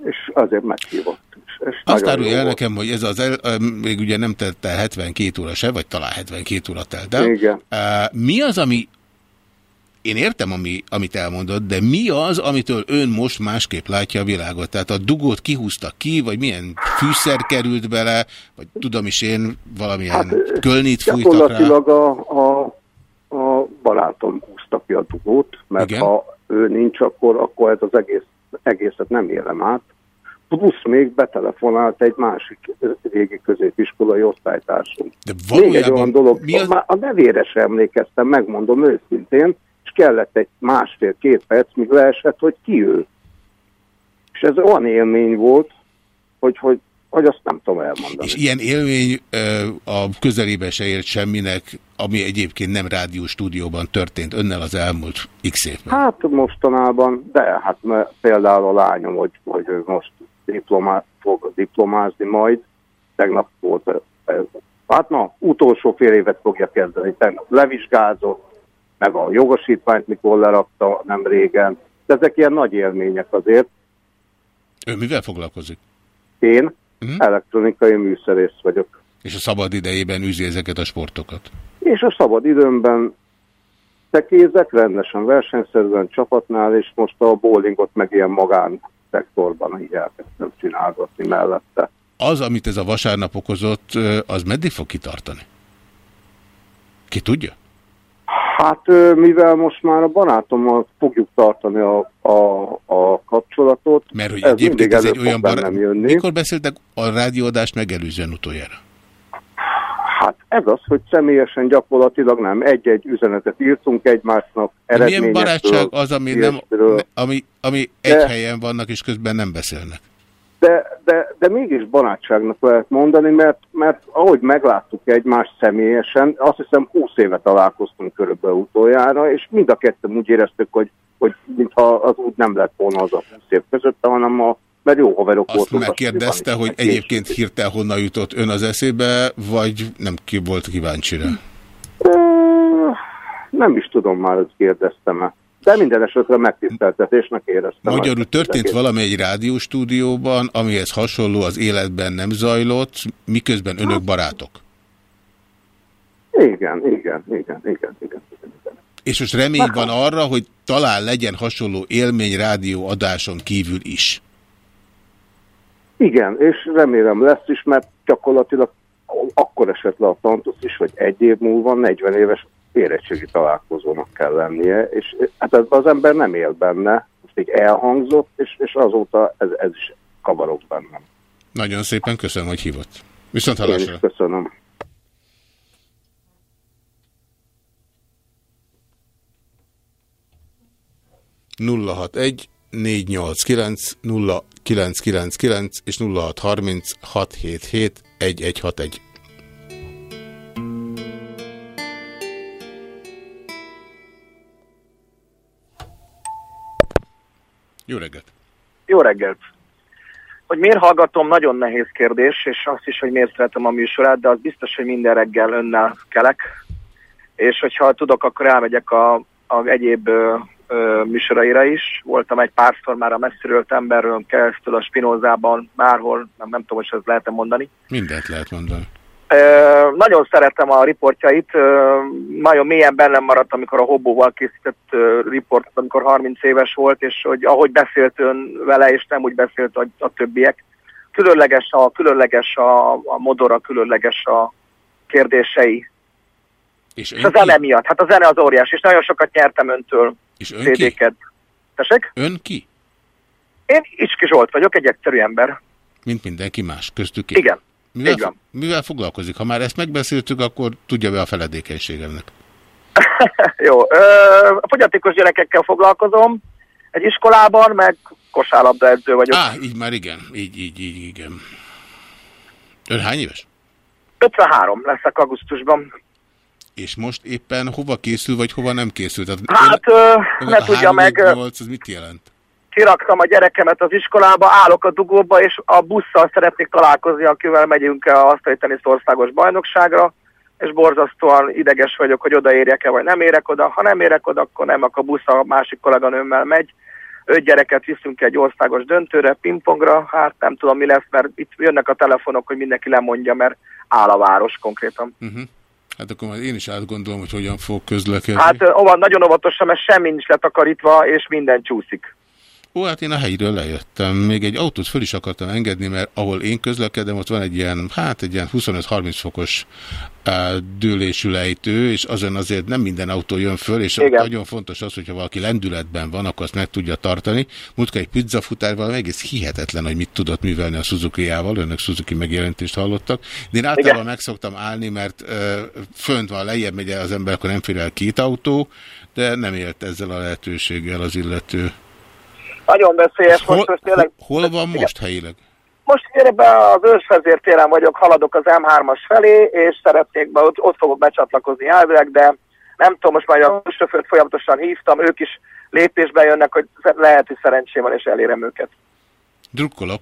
és azért meghívott. És, és Azt árulja el nekem, hogy ez az, el, még ugye nem telt el 72 óra se, vagy talán 72 óra telt el. Igen. Mi az, ami, én értem, ami, amit elmondott, de mi az, amitől ön most másképp látja a világot? Tehát a dugót kihúzta ki, vagy milyen fűszer került bele, vagy tudom is én, valamilyen hát, kölnit fújtak rá? A, a, a barátom húzta ki a dugót, mert Igen. Ha ő nincs, akkor, akkor ez az egész, egészet nem élem át. Plusz még betelefonált egy másik régi középiskolai osztálytársunk. De Még egy valójában olyan dolog, mi az- a nevére sem emlékeztem, megmondom őszintén, kellett egy másfél-két perc, míg leesett, hogy ki ő. És ez olyan élmény volt, hogy, hogy, hogy azt nem tudom elmondani. És ilyen élmény ö, a közelében se ért semminek, ami egyébként nem rádió stúdióban történt önnel az elmúlt x évben. Hát mostanában, de hát mert például a lányom, hogy, hogy ő most diplomá, fog diplomázni majd, tegnap volt, ez, hát na, utolsó fél évet fogja kezdeni, tegnap levizsgázott, meg a jogosítványt mikor lerakta nem régen, de ezek ilyen nagy élmények azért. Ő mivel foglalkozik? Én Mhm. elektronikai műszerész vagyok. És a szabad idejében űzi ezeket a sportokat. És a szabad időmben tekézek rendesen versenyszerűen csapatnál, és most a bowlingot meg ilyen magán szektorban így elkezdtem csinálgatni mellette. Az, amit ez a vasárnap okozott, az meddig fog kitartani? Ki tudja? Hát mivel most már a barátommal fogjuk tartani a, a, a kapcsolatot, Mert hogy ez egyébként ez egy olyan fog bar... bennem jönni. Mikor beszéltek a rádióadást megelőzően utoljára? Hát ez az, hogy személyesen gyakorlatilag nem. Egy-egy üzenetet írtunk egymásnak, De milyen barátság az, ami, nem, ami, ami egy De- helyen vannak, és közben nem beszélnek? De, de, de mégis barátságnak lehet mondani, mert, mert ahogy megláttuk egymást személyesen, azt hiszem 20 éve találkoztunk körülbelül utoljára, és mind a ketten úgy éreztük, hogy, hogy mintha az úgy nem lett volna az a 20 év között, hanem a, mert jó haverok Azt voltunk. megkérdezte, akkoriban hogy egyébként hirtelen honnan jutott ön az eszébe, vagy nem ki volt kíváncsi rá? Nem is tudom már, hogy kérdeztem-e. De minden esetre megtiszteltetésnek éreztem. Magyarul történt valami egy rádióstúdióban, amihez hasonló az életben nem zajlott, miközben önök barátok. Igen, igen, igen, igen, igen. igen. És most remény van arra, hogy talán legyen hasonló élmény rádió adáson kívül is. Igen, és remélem lesz is, mert gyakorlatilag akkor esett le a tantusz is, hogy egy év múlva 40 éves érettségi találkozónak kell lennie, és hát ez az ember nem él benne, most így elhangzott, és, és azóta ez, ez is kavarok bennem. Nagyon szépen köszönöm, hogy hívott. Viszont Én hallásra. is köszönöm. nulla hat egy 489 0999 és 0630 677 1161. Jó reggelt! Jó reggelt! hogy miért hallgatom, nagyon nehéz kérdés, és azt is, hogy miért szeretem a műsorát, de az biztos, hogy minden reggel önnel kelek, és hogyha tudok, akkor elmegyek a, a egyéb ö, ö, műsoraira is. Voltam egy párszor már a messziről emberről keresztül a Spinozában, bárhol, nem, nem tudom, hogy ezt lehet -e mondani. Mindent lehet mondani. Nagyon szeretem a riportjait, nagyon mélyen bennem maradt, amikor a Hobóval készített riportot, amikor 30 éves volt, és hogy ahogy beszélt ön vele, és nem úgy beszélt a, a többiek. Különleges a, különleges a, a modora, különleges a kérdései. És, és a zene miatt, hát a zene az óriás, és nagyon sokat nyertem öntől és ön CD-ket. Tessék? Ön ki? Én Icski Zsolt vagyok, egy egyszerű ember. Mint mindenki más, köztük én. Igen. Mivel, Így van. mivel foglalkozik? Ha már ezt megbeszéltük, akkor tudja be a feledékenységemnek. Jó, ö, a fogyatékos gyerekekkel foglalkozom egy iskolában, meg kosárlabda edző vagyok. Á, így már igen. Így, így, így, igen. Ön hány éves? 53 leszek augusztusban. És most éppen hova készül, vagy hova nem készül? Tehát Hát, ö, ön ne a tudja meg, ö, 3-8, az mit jelent? Kiraktam a gyerekemet az iskolába, állok a dugóba, és a busszal szeretnék találkozni, akivel megyünk a asztali teniszországos bajnokságra, és borzasztóan ideges vagyok, hogy odaérjek-e, vagy nem érek oda. Ha nem érek oda, akkor nem, akkor a busz a másik kolléganőmmel megy. Öt gyereket viszünk egy országos döntőre, pingpongra, hát nem tudom mi lesz, mert itt jönnek a telefonok, hogy mindenki lemondja, mert áll a város konkrétan. Uh -huh. Hát akkor majd én is átgondolom, hogy hogyan fog közlekedni. Hát ö, óva, nagyon óvatosan, mert semmi nincs letakarítva, és minden csúszik. Ó, hát én a helyről lejöttem. Még egy autót föl is akartam engedni, mert ahol én közlekedem, ott van egy ilyen, hát egy ilyen 25-30 fokos dőlésű lejtő, és azon azért nem minden autó jön föl, és Igen. nagyon fontos az, hogyha valaki lendületben van, akkor azt meg tudja tartani. Múltkor egy pizzafutárval egész hihetetlen, hogy mit tudott művelni a Suzuki-jával, önök Suzuki megjelentést hallottak. De én általában meg szoktam állni, mert uh, fönt van, lejjebb megy az ember, akkor nem fér el két autó, de nem élt ezzel a lehetőséggel az illető. Nagyon veszélyes, hol, most, most tényleg... Hol van most helyileg? Most ebben az ősvezértéren vagyok, haladok az M3-as felé, és szeretnék, be, ott, ott fogok becsatlakozni elvileg, de nem tudom, most már a sofőrt folyamatosan hívtam, ők is lépésbe jönnek, hogy lehet, hogy szerencsém van, és elérem őket. Drukkolok.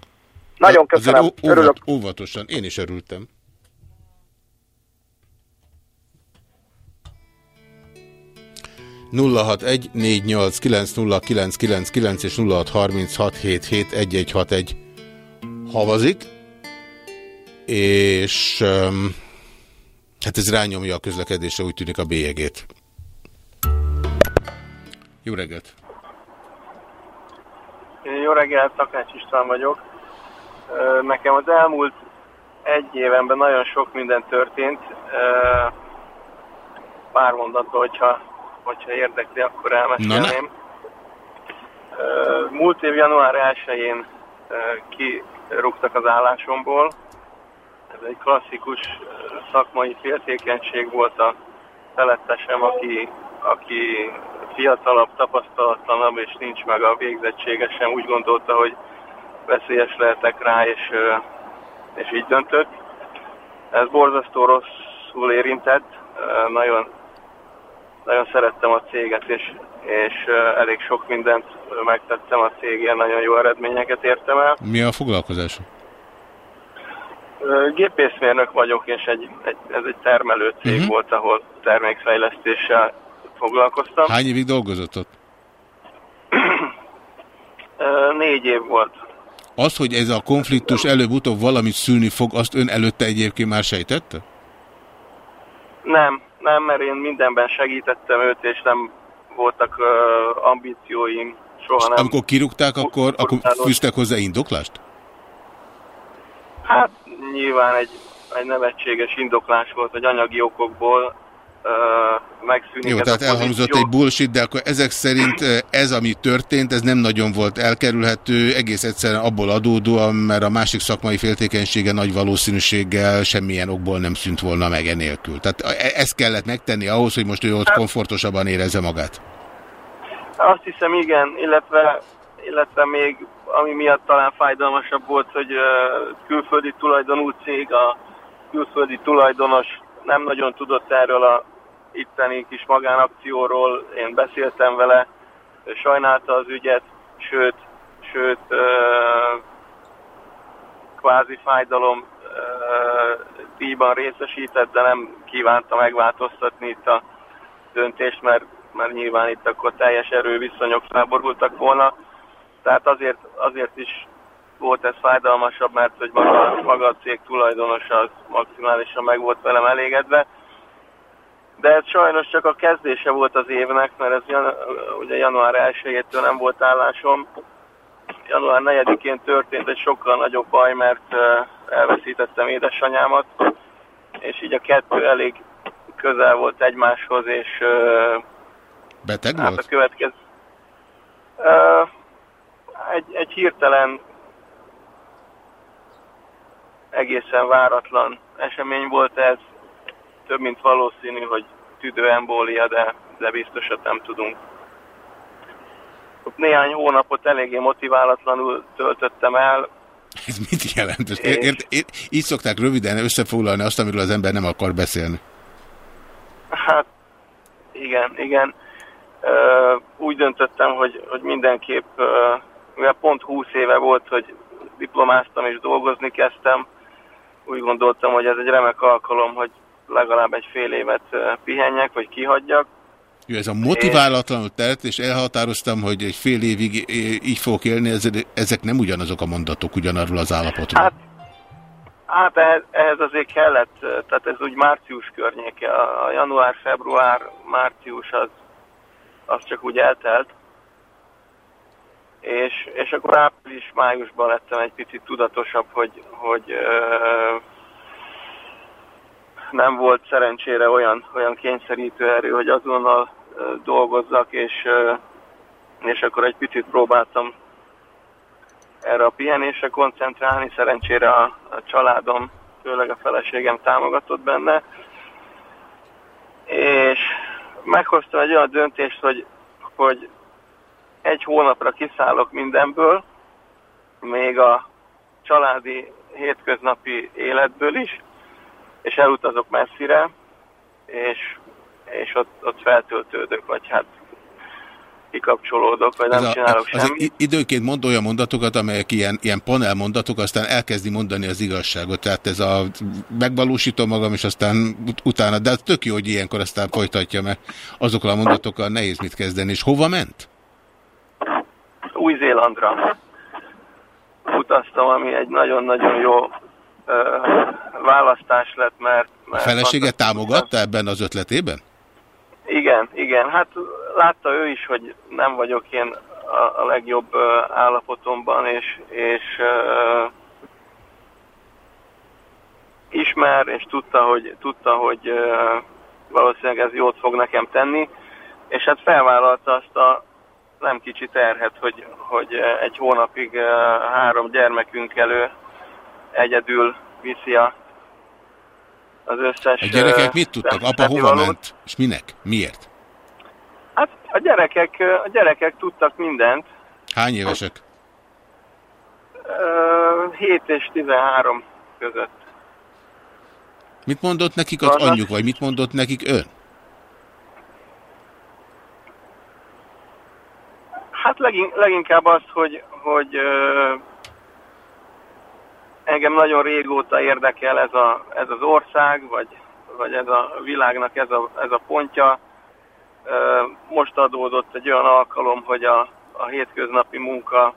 Nagyon köszönöm, Azért ó- örülök. óvat, óvatosan, én is örültem. 061 és 0636771161 havazik, és um, hát ez rányomja a közlekedésre, úgy tűnik a bélyegét. Jó reggelt! Jó reggelt, Takács István vagyok. Nekem az elmúlt egy évenben nagyon sok minden történt. Pár mondatban, hogyha hogyha érdekli, akkor elmesélném. Múlt év január 1-én ö, kirúgtak az állásomból. Ez egy klasszikus szakmai féltékenység volt a felettesem, aki, aki fiatalabb, tapasztalatlanabb, és nincs meg a végzettsége sem, úgy gondolta, hogy veszélyes lehetek rá, és, és így döntött. Ez borzasztó rosszul érintett, nagyon, nagyon szerettem a céget, és, és elég sok mindent megtettem a cégért, nagyon jó eredményeket értem el. Mi a foglalkozás? Gépészmérnök vagyok, és egy, egy, ez egy termelő cég Mhm. uh-huh. volt, ahol termékfejlesztéssel foglalkoztam. Hány évig dolgozott ott? Négy év volt. Az, hogy ez a konfliktus előbb-utóbb valamit szülni fog, azt ön előtte egyébként már sejtette? Nem, nem, mert én mindenben segítettem őt, és nem voltak uh, ambícióim, soha nem. Amikor kirúgták, akkor, akkor fűztek hozzá indoklást? Hát nyilván egy, egy nevetséges indoklás volt, hogy anyagi okokból megszűnik Jó, tehát elhangzott pozíció. egy bullshit, de akkor ezek szerint ez, ami történt, ez nem nagyon volt elkerülhető, egész egyszerűen abból adódóan, mert a másik szakmai féltékenysége nagy valószínűséggel semmilyen okból nem szűnt volna meg enélkül. Tehát e- ezt kellett megtenni ahhoz, hogy most ő ott komfortosabban érezze magát. Azt hiszem igen, illetve, illetve még ami miatt talán fájdalmasabb volt, hogy külföldi tulajdonú cég, a külföldi tulajdonos nem nagyon tudott erről a itteni kis magánakcióról, én beszéltem vele, sajnálta az ügyet, sőt, sőt kvázi fájdalom díjban részesített, de nem kívánta megváltoztatni itt a döntést, mert, mert nyilván itt akkor teljes erőviszonyok felborultak volna. Tehát azért, azért is volt ez fájdalmasabb, mert hogy maga, maga a cég tulajdonosa az maximálisan meg volt velem elégedve. De ez sajnos csak a kezdése volt az évnek, mert ez jan, ugye január 1-től nem volt állásom. Január 4-én történt egy sokkal nagyobb baj, mert elveszítettem édesanyámat, és így a kettő elég közel volt egymáshoz, és Beteg hát volt? a következő... Egy, egy hirtelen egészen váratlan esemény volt ez. Több mint valószínű, hogy tüdőembólia, de, de biztosat nem tudunk. Néhány hónapot eléggé motiválatlanul töltöttem el. Ez mit jelent? Ezt Ért, ért, ért, így szokták röviden összefoglalni azt, amiről az ember nem akar beszélni. Hát igen, igen. Úgy döntöttem, hogy, hogy mindenképp, mivel pont 20 éve volt, hogy diplomáztam és dolgozni kezdtem, úgy gondoltam, hogy ez egy remek alkalom, hogy legalább egy fél évet pihenjek, vagy kihagyjak. Jó, ez a motiválatlanul telt, és elhatároztam, hogy egy fél évig így fogok élni, ezek nem ugyanazok a mondatok ugyanarról az állapotról. Hát, hát ehhez, ehhez azért kellett, tehát ez úgy március környéke, a január, február, március az, az csak úgy eltelt. És, és akkor április, májusban lettem egy picit tudatosabb, hogy, hogy nem volt szerencsére olyan, olyan kényszerítő erő, hogy azonnal dolgozzak, és, és akkor egy picit próbáltam erre a pihenésre koncentrálni. Szerencsére a, a családom, főleg a feleségem támogatott benne. És meghoztam egy olyan döntést, hogy, hogy egy hónapra kiszállok mindenből, még a családi hétköznapi életből is, és elutazok messzire, és, és ott, ott feltöltődök, vagy hát kikapcsolódok, vagy nem a, csinálok az semmit. Időnként mond olyan mondatokat, amelyek ilyen, ilyen panel mondatok, aztán elkezdi mondani az igazságot. Tehát ez a megvalósítom magam, és aztán ut utána, de tök jó, hogy ilyenkor aztán folytatja, mert azokkal a mondatokkal nehéz mit kezdeni. És hova ment? Új-Zélandra utaztam, ami egy nagyon-nagyon jó választás lett, mert... A mert felesége támogatta ebben az ötletében? Igen, igen. Hát látta ő is, hogy nem vagyok én a, a legjobb állapotomban, és, és uh, ismer, és tudta, hogy, tudta, hogy uh, valószínűleg ez jót fog nekem tenni, és hát felvállalta azt a nem kicsit terhet, hogy, hogy egy hónapig uh, három gyermekünk elő egyedül viszi a, az összes... A gyerekek mit tudtak? Apa hova valót. ment? És minek? Miért? Hát a gyerekek, a gyerekek tudtak mindent. Hány évesek? Ö, 7 és 13 között. Mit mondott nekik az Vannak. anyjuk, vagy mit mondott nekik ön? Hát legin, leginkább azt, hogy, hogy engem nagyon régóta érdekel ez, a, ez az ország, vagy, vagy ez a világnak ez a, ez a pontja. Most adódott egy olyan alkalom, hogy a, a hétköznapi munka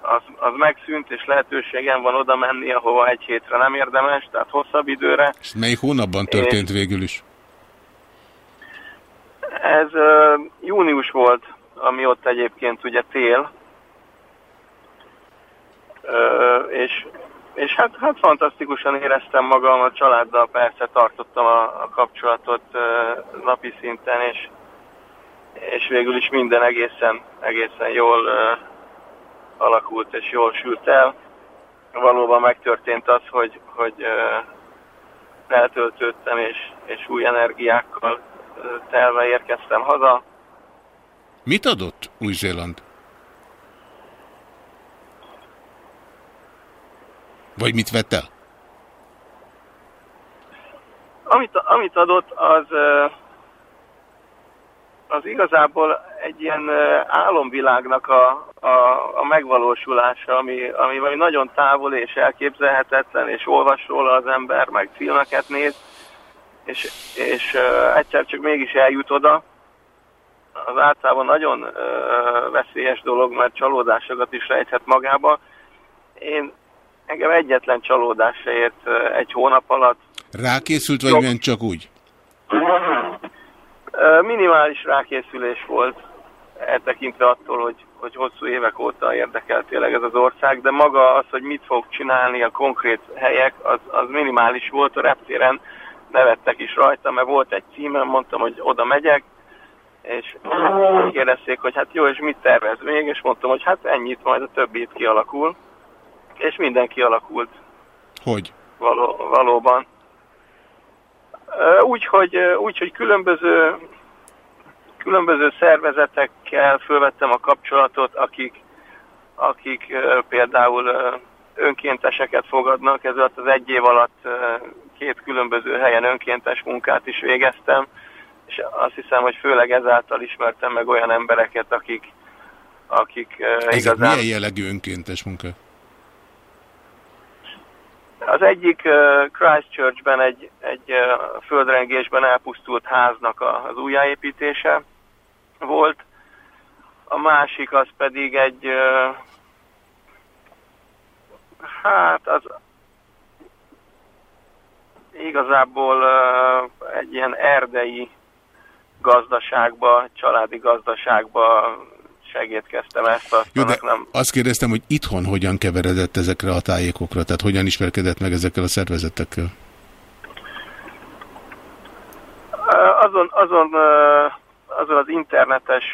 az, az megszűnt, és lehetőségem van oda menni, ahova egy hétre nem érdemes, tehát hosszabb időre. És melyik hónapban történt végül is? Ez június volt, ami ott egyébként ugye tél, és, és hát, hát fantasztikusan éreztem magam, a családdal persze tartottam a, a kapcsolatot napi szinten, és, és végül is minden egészen, egészen jól alakult és jól sült el. Valóban megtörtént az, hogy, hogy ö, feltöltődtem, és, és új energiákkal telve érkeztem haza. Mit adott Új-Zéland? Vagy mit vett el? Amit, amit adott, az, az igazából egy ilyen álomvilágnak a, a, a megvalósulása, ami, ami valami nagyon távol és elképzelhetetlen, és olvas róla az ember, meg filmeket néz, és, és egyszer csak mégis eljut oda. Az általában nagyon veszélyes dolog, mert csalódásokat is rejthet magába. Én engem egyetlen csalódás se ért egy hónap alatt. Rákészült, vagy Jó. ment csak úgy? Minimális rákészülés volt eltekintve attól, hogy, hogy hosszú évek óta érdekel tényleg ez az ország, de maga az, hogy mit fog csinálni a konkrét helyek, az, az minimális volt. A reptéren nevettek is rajta, mert volt egy címem, mondtam, hogy oda megyek, és kérdezték, hogy hát jó, és mit tervez még, és mondtam, hogy hát ennyit, majd a többit kialakul, és minden kialakult Hogy? való, valóban. Úgy, hogy, úgy, hogy különböző, különböző szervezetekkel fölvettem a kapcsolatot, akik, akik például önkénteseket fogadnak, ez alatt az egy év alatt két különböző helyen önkéntes munkát is végeztem, és azt hiszem, hogy főleg ezáltal ismertem meg olyan embereket, akik, akik Ezek igazán... milyen jellegű önkéntes munka? Az egyik Christchurchben egy, egy földrengésben elpusztult háznak az újjáépítése volt, a másik az pedig egy, hát az igazából egy ilyen erdei gazdaságba, családi gazdaságba segítkeztem ezt, azt Jó, de nem azt kérdeztem, hogy itthon hogyan keveredett ezekre a tájékokra, tehát hogyan ismerkedett meg ezekkel a szervezetekkel? Azon, azon, azon az internetes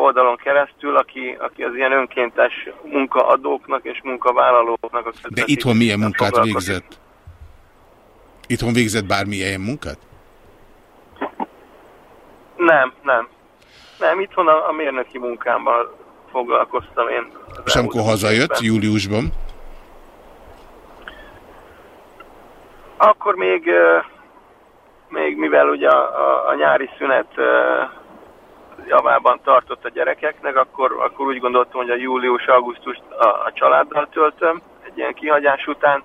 oldalon keresztül, aki, aki az ilyen önkéntes munkaadóknak és munkavállalóknak a De itthon milyen munkát végzett? Itthon végzett bármilyen munkát? Nem, nem. Nem, itthon a, a mérnöki munkámmal foglalkoztam én. És amikor hazajött, évben. júliusban, Akkor még, még mivel ugye a, a, a nyári szünet javában tartott a gyerekeknek, akkor, akkor úgy gondoltam, hogy a július-augusztust a, a családdal töltöm egy ilyen kihagyás után,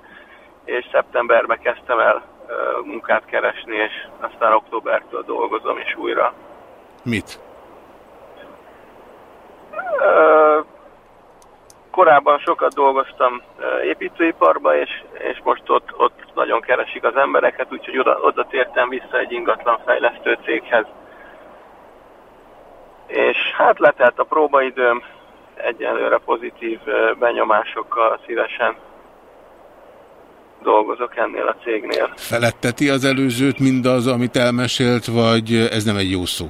és szeptemberben kezdtem el munkát keresni, és aztán októbertől dolgozom is újra. mit? Korábban sokat dolgoztam építőiparban, és, és most ott, ott nagyon keresik az embereket, úgyhogy oda, oda tértem vissza egy ingatlanfejlesztő céghez. És hát letelt a próbaidőm, egyelőre pozitív benyomásokkal szívesen dolgozok ennél a cégnél. Feletteti az előzőt mindaz, amit elmesélt, vagy ez nem egy jó szó?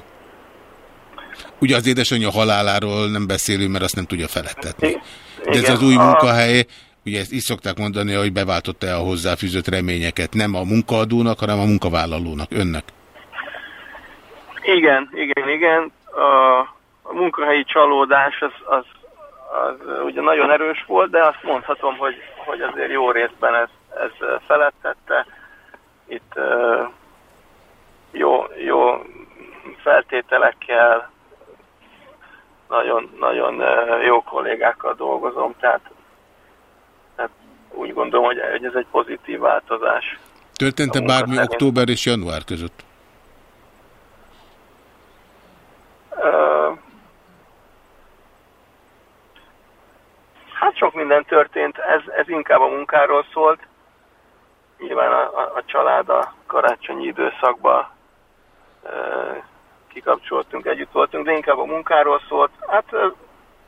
Ugye az édesanyja haláláról nem beszélünk, mert azt nem tudja felettetni. De ez az új munkahely, ugye ezt is szokták mondani, hogy beváltotta a hozzáfűzött reményeket, nem a munkaadónak, hanem a munkavállalónak, önnek. Igen, igen, igen. A, munkahelyi csalódás az, az, az ugye nagyon erős volt, de azt mondhatom, hogy, hogy azért jó részben ez, ez felettette. Itt ö, jó, jó feltételekkel, nagyon, nagyon jó kollégákkal dolgozom, tehát, tehát úgy gondolom, hogy, hogy ez egy pozitív változás. Történt-e bármi munkaterén. október és január között? Hát sok minden történt, ez, ez inkább a munkáról szólt. Nyilván a, a, a család a karácsonyi időszakban ö, kikapcsoltunk, együtt voltunk, de inkább a munkáról szólt. Hát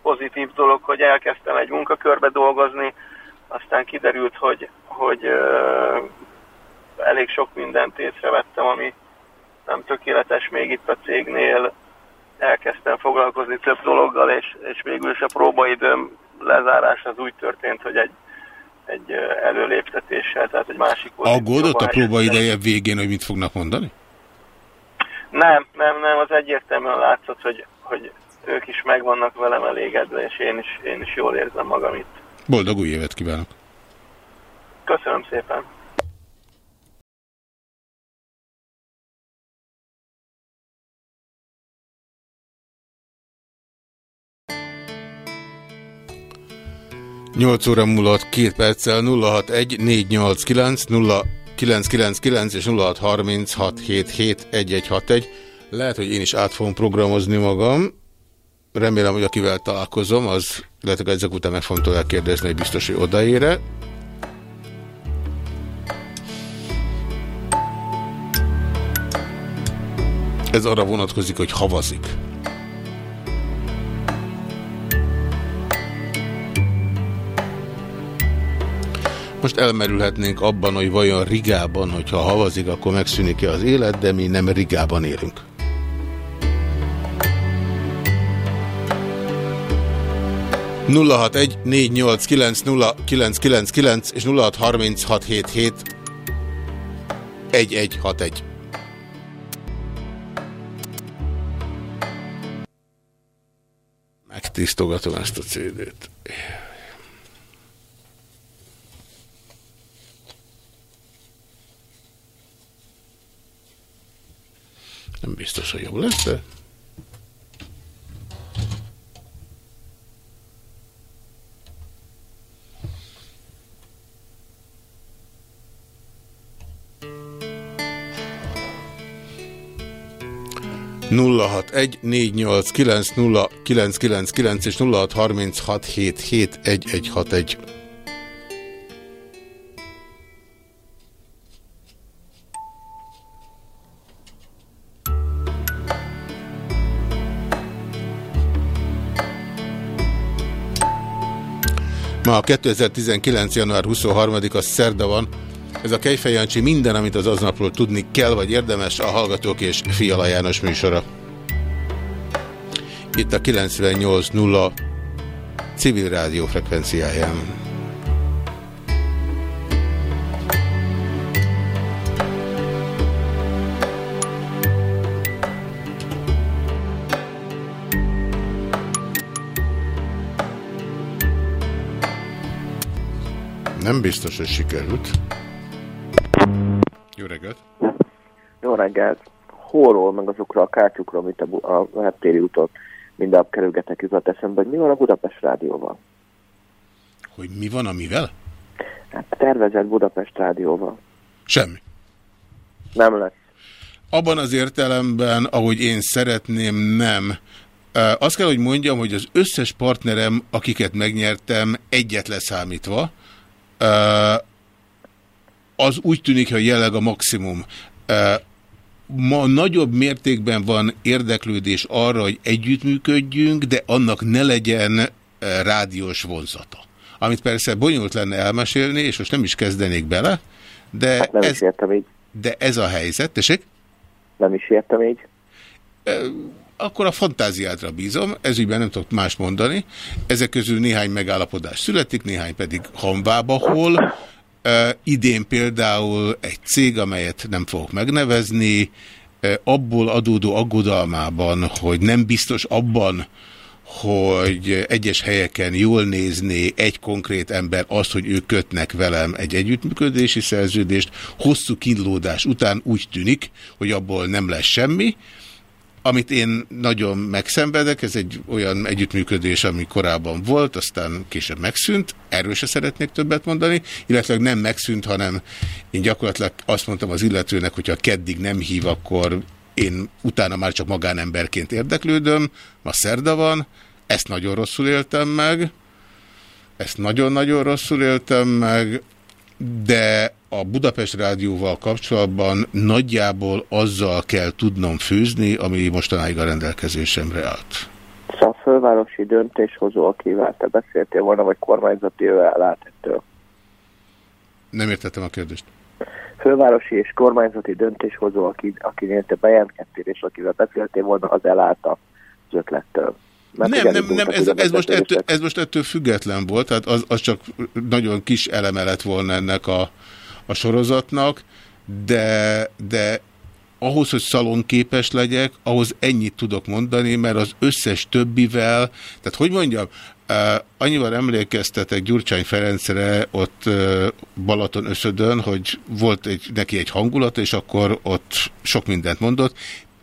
pozitív dolog, hogy elkezdtem egy munkakörbe dolgozni, aztán kiderült, hogy, hogy elég sok mindent észrevettem, ami nem tökéletes még itt a cégnél, elkezdtem foglalkozni több dologgal, és, és végül is a próbaidőm lezárás az úgy történt, hogy egy, egy előléptetéssel, tehát egy másik Aggódott a próbaideje végén, hogy mit fognak mondani? Nem, nem, nem, az egyértelműen látszott, hogy, hogy ők is megvannak velem elégedve, és én is, én is jól érzem magam itt. Boldog új évet kívánok! Köszönöm szépen! Nyolc óra múlott két perccel 061 489 0 0999 és 0636771161. Lehet, hogy én is át fogom programozni magam. Remélem, hogy akivel találkozom, az lehet, hogy ezek után meg fogom tőle kérdezni, hogy biztos, hogy odaére. Ez arra vonatkozik, hogy havazik. Most elmerülhetnénk abban, hogy vajon Rigában, hogyha havazik, akkor megszűnik-e az élet, de mi nem Rigában élünk. nulla hat egy négy nyolc kilenc nulla kilenc kilenc kilenc és nulla hat harminc hat hét hét egy egy hat egy. Megtisztogatom ezt a CD-t. Nem biztos, hogy jó lesz, de... nulla hat egy négy nyolc kilenc nulla kilenc kilenc kilenc és nulla hat harminc hat hét hét egy egy hat egy Ma a 2019. január 23-a szerda van. Ez a Kejfej Jancsi minden, amit az aznapról tudni kell, vagy érdemes, a Hallgatók és Fiala János műsora. Itt a 98.0 civil rádió frekvenciáján. Nem biztos, hogy sikerült. Jó reggelt! Jó reggelt! Hóról, meg azokra a kártyukra, amit a, a reptéri úton minden kerülgetek, jutott eszembe, hogy mi van a Budapest rádióval? Hogy mi van amivel? Hát tervezett Budapest rádióval. Semmi. Nem lesz. Abban az értelemben, ahogy én szeretném, nem. Azt kell, hogy mondjam, hogy az összes partnerem, akiket megnyertem, egyet leszámítva, az úgy tűnik, hogy jelenleg a maximum. Ma nagyobb mértékben van érdeklődés arra, hogy együttműködjünk, de annak ne legyen rádiós vonzata. Amit persze bonyolult lenne elmesélni, és most nem is kezdenék bele, de, hát nem ez, is értem így. de ez a helyzet. Tessék? Nem is értem így. Akkor a fantáziádra bízom, ezügyben nem tudok más mondani. Ezek közül néhány megállapodás születik, néhány pedig hamvába hol. Uh, idén például egy cég, amelyet nem fogok megnevezni, uh, abból adódó aggodalmában, hogy nem biztos abban, hogy egyes helyeken jól nézné egy konkrét ember azt, hogy ők kötnek velem egy együttműködési szerződést, hosszú kínlódás után úgy tűnik, hogy abból nem lesz semmi, amit én nagyon megszenvedek, ez egy olyan együttműködés, ami korábban volt, aztán később megszűnt, erről se szeretnék többet mondani, illetve nem megszűnt, hanem én gyakorlatilag azt mondtam az illetőnek, hogyha keddig nem hív, akkor én utána már csak magánemberként érdeklődöm, ma szerda van, ezt nagyon rosszul éltem meg, ezt nagyon-nagyon rosszul éltem meg, de a Budapest Rádióval kapcsolatban nagyjából azzal kell tudnom főzni, ami mostanáig a rendelkezésemre állt. Szóval a fővárosi döntéshozó, akivel te beszéltél volna, vagy kormányzati ettől? Nem értettem a kérdést. Fővárosi és kormányzati döntéshozó, aki, akinél te bejelentkeztél, és akivel beszéltél volna, az elállta az ötlettől. Mert nem, nem, nem, ez, ez, most ettől, ez most ettől független volt, tehát az, az csak nagyon kis eleme lett volna ennek a, a sorozatnak, de, de ahhoz, hogy szalonképes legyek, ahhoz ennyit tudok mondani, mert az összes többivel, tehát hogy mondjam, annyival emlékeztetek Gyurcsány Ferencre ott Balaton összödön, hogy volt egy, neki egy hangulat, és akkor ott sok mindent mondott.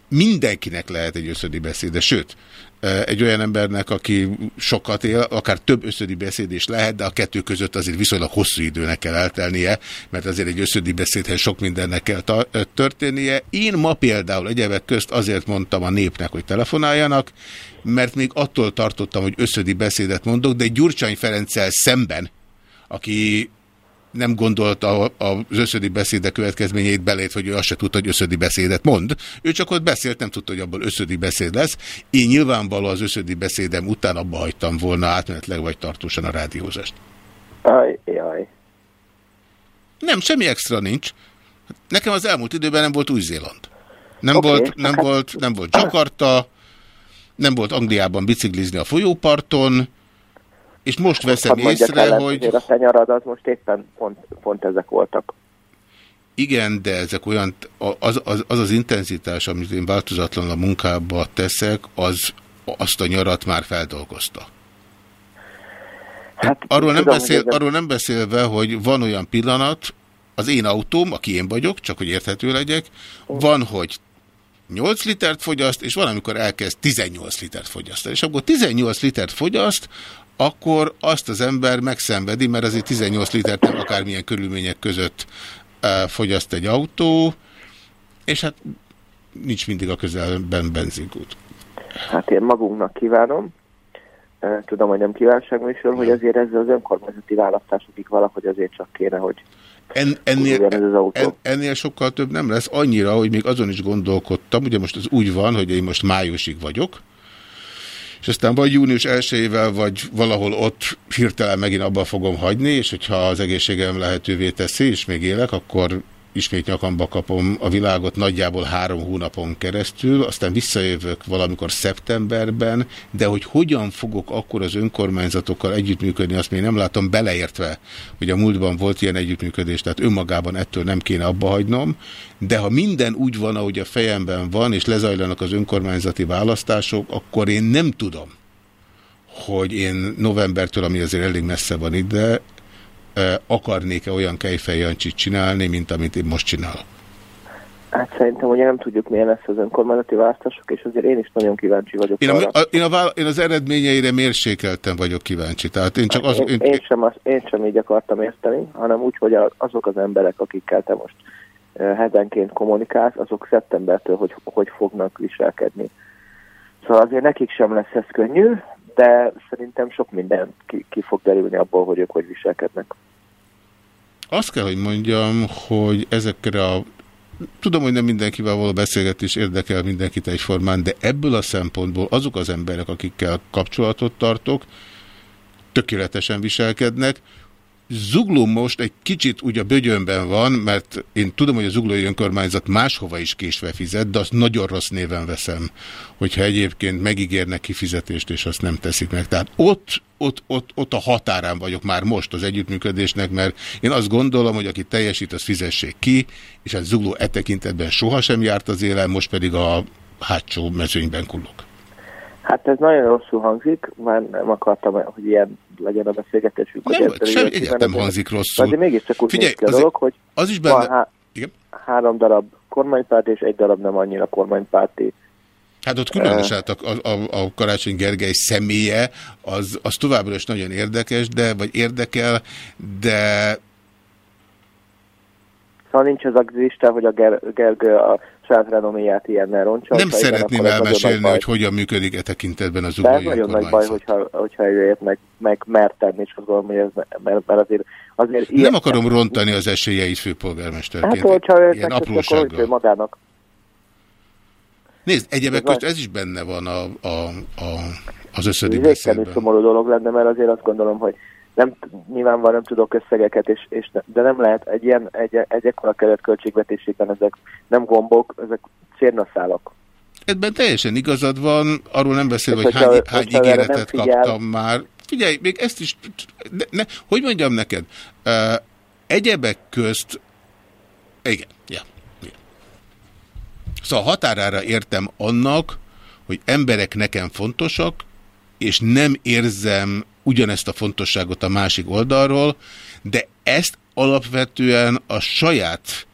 Mindenkinek lehet egy összödi beszéde, sőt, egy olyan embernek, aki sokat él, akár több összödi beszéd is lehet, de a kettő között azért viszonylag hosszú időnek kell eltelnie, mert azért egy összödi beszédhez sok mindennek kell történnie. Én ma például egyebek közt azért mondtam a népnek, hogy telefonáljanak, mert még attól tartottam, hogy összödi beszédet mondok, de Gyurcsány Ferenccel szemben, aki nem gondolta az összödi beszéde következményeit belét, hogy ő azt se tudta, hogy összödi beszédet mond. Ő csak ott beszélt, nem tudta, hogy abból összödi beszéd lesz. Én nyilvánvaló az összödi beszédem után abba hagytam volna átmenetleg vagy tartósan a rádiózást. Aj, jaj. Nem, semmi extra nincs. Nekem az elmúlt időben nem volt Új-Zéland. Nem, okay, volt, nem, hát... volt, nem volt Jakarta, nem volt Angliában biciklizni a folyóparton, és most veszem hát, észre, el, hogy... A tenyarad az most éppen pont, pont ezek voltak. Igen, de ezek olyan, az az, az, az intenzitás, amit én változatlan a munkába teszek, az azt a nyarat már feldolgozta. Hát, arról, nem tudom, beszél, arról nem beszélve, hogy van olyan pillanat, az én autóm, aki én vagyok, csak hogy érthető legyek, van, hogy 8 litert fogyaszt, és valamikor elkezd 18 litert fogyasztani. És akkor 18 litert fogyaszt, akkor azt az ember megszenvedi, mert azért 18 litert nem akármilyen körülmények között e, fogyaszt egy autó, és hát nincs mindig a közelben benzinkút. Hát én magunknak kívánom, e, tudom, hogy nem kívánságműsor, hogy azért ezzel az önkormányzati választásokig valahogy azért csak kéne, hogy en, ennél, en, ennél sokkal több nem lesz, annyira, hogy még azon is gondolkodtam, ugye most az úgy van, hogy én most májusig vagyok, és aztán vagy június 1 vagy valahol ott hirtelen megint abba fogom hagyni, és hogyha az egészségem lehetővé teszi, és még élek, akkor ismét nyakamba kapom a világot nagyjából három hónapon keresztül, aztán visszajövök valamikor szeptemberben, de hogy hogyan fogok akkor az önkormányzatokkal együttműködni, azt még nem látom beleértve, hogy a múltban volt ilyen együttműködés, tehát önmagában ettől nem kéne abba hagynom, de ha minden úgy van, ahogy a fejemben van, és lezajlanak az önkormányzati választások, akkor én nem tudom, hogy én novembertől, ami azért elég messze van ide, akarnék-e olyan kejfejjancsit csinálni, mint amit én most csinálok? Hát szerintem ugye nem tudjuk, milyen lesz az önkormányzati választások, és azért én is nagyon kíváncsi vagyok. Én, a, a, én, a, én az eredményeire mérsékelten vagyok kíváncsi. Tehát én, csak az, én, én, én, sem az, én sem így akartam érteni, hanem úgy, hogy azok az emberek, akikkel te most hetenként kommunikálsz, azok szeptembertől hogy, hogy fognak viselkedni. Szóval azért nekik sem lesz ez könnyű, de szerintem sok minden ki, ki fog derülni abból, hogy ők hogy viselkednek. Azt kell, hogy mondjam, hogy ezekre a Tudom, hogy nem mindenkivel való beszélgetés érdekel mindenkit egyformán, de ebből a szempontból azok az emberek, akikkel kapcsolatot tartok, tökéletesen viselkednek, Zugló most egy kicsit úgy a bögyönben van, mert én tudom, hogy a zuglói önkormányzat máshova is késve fizet, de azt nagyon rossz néven veszem, hogyha egyébként megígérnek kifizetést, és azt nem teszik meg. Tehát ott, ott, ott, ott a határán vagyok már most az együttműködésnek, mert én azt gondolom, hogy aki teljesít, az fizessék ki, és hát zugló e tekintetben sohasem járt az élen, most pedig a hátsó mezőnyben kullog. Hát ez nagyon rosszul hangzik, már nem akartam, hogy ilyen legyen a beszélgetésünk. Nem, hogy sem egyáltalán hangzik rosszul. De mégiscsak úgy Figyelj, a dolog, hogy az is benne... van há Igen? három darab kormánypárt és egy darab nem annyira kormánypárti. Hát ott különösen a, a, a, a Karácsony Gergely személye, az, az továbbra is nagyon érdekes, de vagy érdekel, de... Szóval nincs az a lista, hogy a Ger Gergő a saját renoméját ilyennel roncsa. Nem szeretném igen, elmesélni, hogy hogyan működik e tekintetben az ugrói nagyon nagy baj, hogyha, hogyha előért meg, meg mert tenni, és azt gondolom, hogy ez, mert, mert azért, azért Nem akarom rontani az esélyeit főpolgármesterként. Hát, hogyha ő ilyen aprósággal. magának. Nézd, egyebek közt ez is benne van a, a, a, az összödik beszélben. Ez szomorú dolog lenne, mert azért azt gondolom, hogy nem, nyilvánvalóan nem tudok összegeket, és, és, de nem lehet egy ilyen, egy, egy ekkora keret költségvetésében ezek nem gombok, ezek cérnaszálak. Ebben teljesen igazad van, arról nem beszél, hogy hány, hány ígéretet kaptam már. Figyelj, még ezt is, ne, ne, hogy mondjam neked, uh, egyebek közt, igen, ja, ja. Szóval határára értem annak, hogy emberek nekem fontosak, és nem érzem ugyanezt a fontosságot a másik oldalról, de ezt alapvetően a saját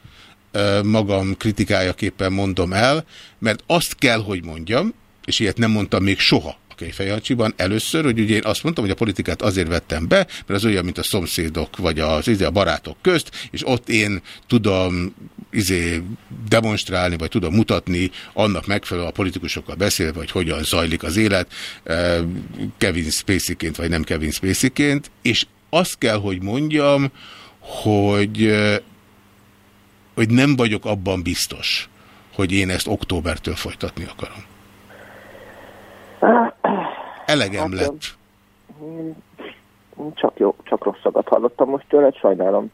magam kritikájaképpen mondom el, mert azt kell, hogy mondjam, és ilyet nem mondtam még soha a Kejfejancsiban először, hogy ugye én azt mondtam, hogy a politikát azért vettem be, mert az olyan, mint a szomszédok, vagy az izé, a barátok közt, és ott én tudom izé demonstrálni, vagy tudom mutatni annak megfelelő a politikusokkal beszélve, hogy hogyan zajlik az élet eh, Kevin Spaceyként, vagy nem Kevin Spaceyként, és azt kell, hogy mondjam, hogy, eh, hogy nem vagyok abban biztos, hogy én ezt októbertől folytatni akarom. Elegem Hát, lett. Csak jó, csak rosszakat hallottam most tőled, sajnálom.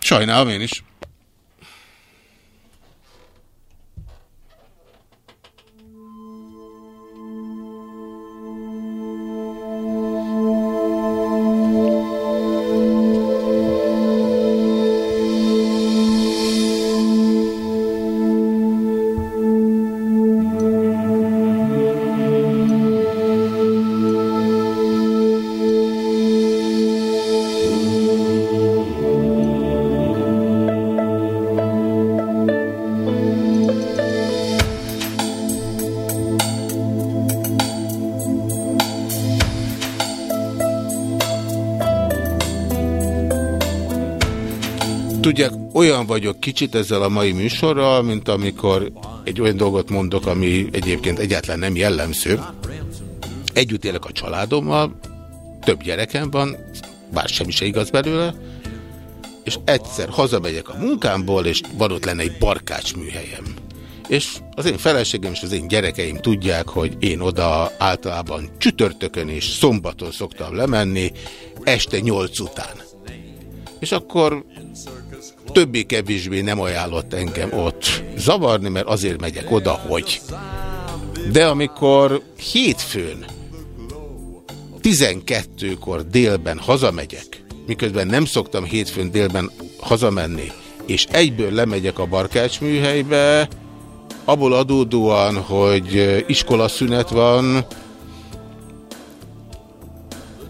Sajnálom én is. Vagyok kicsit ezzel a mai műsorral, mint amikor egy olyan dolgot mondok, ami egyébként egyáltalán nem jellemző. Együtt élek a családommal, több gyerekem van, bár semmi se igaz belőle, és egyszer hazamegyek a munkámból, és van ott lenne egy barkács műhelyem. És az én feleségem és az én gyerekeim tudják, hogy én oda általában csütörtökön és szombaton szoktam lemenni, este nyolc után. És akkor többé-kevésbé nem ajánlott engem ott zavarni, mert azért megyek oda, hogy. De amikor hétfőn 12-kor délben hazamegyek, miközben nem szoktam hétfőn délben hazamenni, és egyből lemegyek a barkács műhelybe, abból adódóan, hogy iskolaszünet van,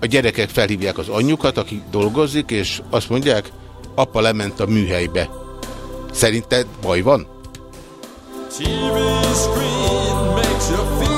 a gyerekek felhívják az anyjukat, aki dolgozik, és azt mondják, apa lement a műhelybe. Szerinted baj van? TV screen makes you feel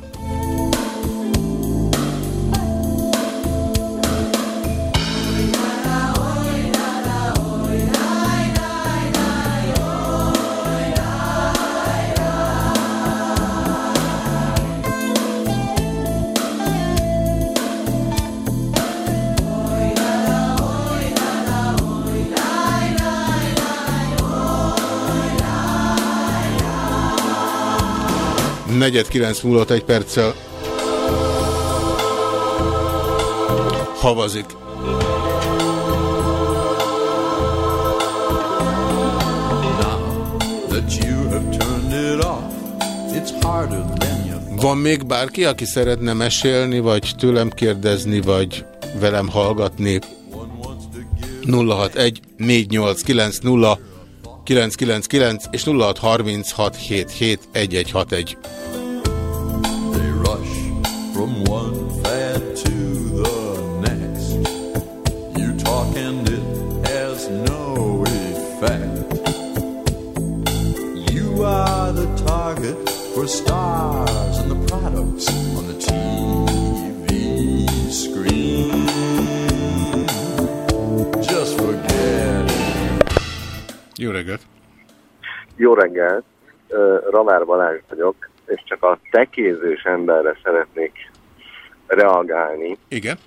Negyed kilenc múlott egy perccel. Havazik. Van még bárki, aki szeretne mesélni, vagy tőlem kérdezni, vagy velem hallgatni? 061 489 0999 és 0636771161. stars and the products on the TV screen. Just forget. Jó reggelt! Jó reggelt, Ramár Balázs vagyok, és csak a tekézős emberre szeretnék reagálni. Igen.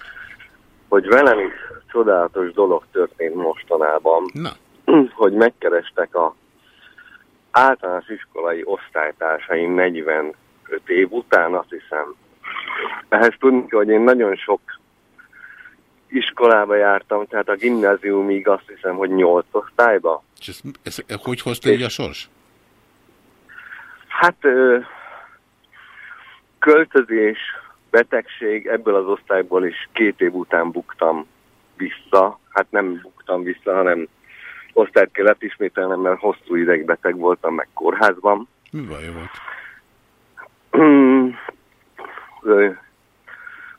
Hogy velem is csodálatos dolog történt mostanában, Na. hogy megkerestek a általános iskolai osztálytársaim 45 év után, azt hiszem. Ehhez tudni hogy én nagyon sok iskolába jártam, tehát a gimnáziumig azt hiszem, hogy 8 osztályba. És ez, ez, ez hogy hozta így a sors? Hát ö, költözés, betegség, ebből az osztályból is két év után buktam vissza. Hát nem buktam vissza, hanem osztályt kellett ismételnem, mert hosszú ideig beteg voltam, meg kórházban. Mi baj volt?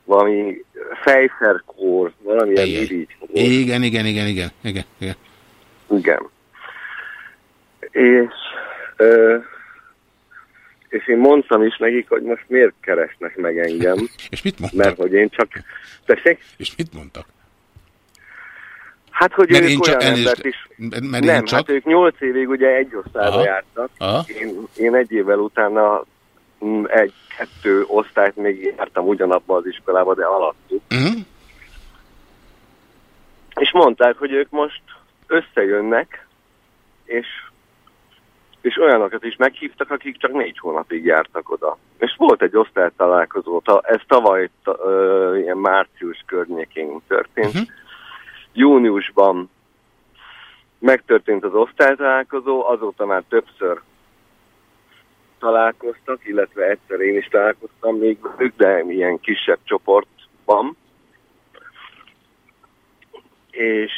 Valami fejszerkór, valamilyen irigy. Igen, igen, igen, igen, igen, igen. Igen. És, ö, és én mondtam is nekik, hogy most miért keresnek meg engem. és mit mondtak? Mert hogy én csak... Tessék? És mit mondtak? Hát, hogy Mert ők én olyan csak- elnézést, embert is... mert nem, csak- hát ők nyolc évig ugye egy osztályba Aha. jártak. Aha. Én, én egy évvel utána mm, egy-kettő osztályt még jártam ugyanabban az iskolába, de alattuk. Uh-huh. És mondták, hogy ők most összejönnek, és, és olyanokat is meghívtak, akik csak négy hónapig jártak oda. És volt egy osztálytalálkozó, ta, ez tavaly ta, ö, ilyen március környékén történt. Uh-huh. Júniusban megtörtént az osztálytalálkozó, azóta már többször találkoztak, illetve egyszer én is találkoztam még velük, de ilyen kisebb csoportban. És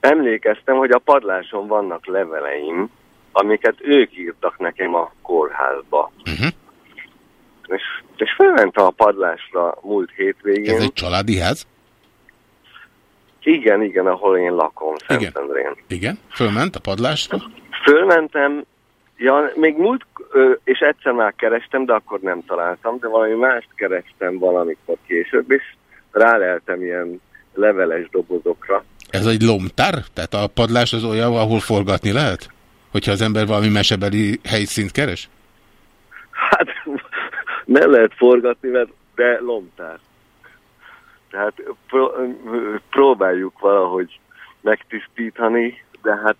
emlékeztem, hogy a padláson vannak leveleim, amiket ők írtak nekem a kórházba. Uh-huh. És, és felmentem a padlásra múlt hétvégén. Ez egy családi ház? Igen, igen, ahol én lakom, Szentendrén. Igen, fölment a padlásra. Fölmentem, ja, még múlt, és egyszer már kerestem, de akkor nem találtam, de valami mást kerestem valamikor később, és ráleltem ilyen leveles dobozokra. Ez egy lomtár? Tehát a padlás az olyan, ahol forgatni lehet? Hogyha az ember valami mesebeli helyszínt keres? Hát nem lehet forgatni, mert de lomtár. Tehát pró próbáljuk valahogy megtisztítani, de hát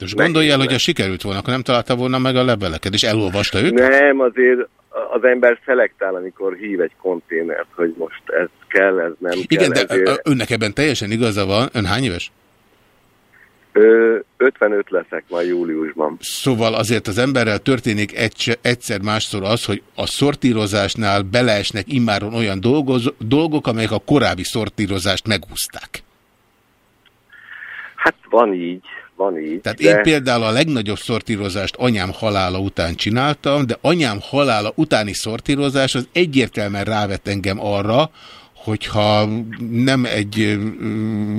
Most gondolj el, hogy ha sikerült volna, akkor nem találta volna meg a leveleket, és elolvasta őt? nem, azért az ember szelektál, amikor hív egy konténert, hogy most ez kell, ez nem Igen, kell. de ezért- önnek ebben teljesen igaza van. Ön hány éves? Ö, 55 leszek majd júliusban. Szóval azért az emberrel történik egy, egyszer másszor az, hogy a szortírozásnál beleesnek immáron olyan dolgoz, dolgok, amelyek a korábbi szortírozást megúzták. Hát van így, van így. Tehát de... én például a legnagyobb szortírozást anyám halála után csináltam, de anyám halála utáni szortírozás az egyértelműen rávett engem arra, hogyha nem egy,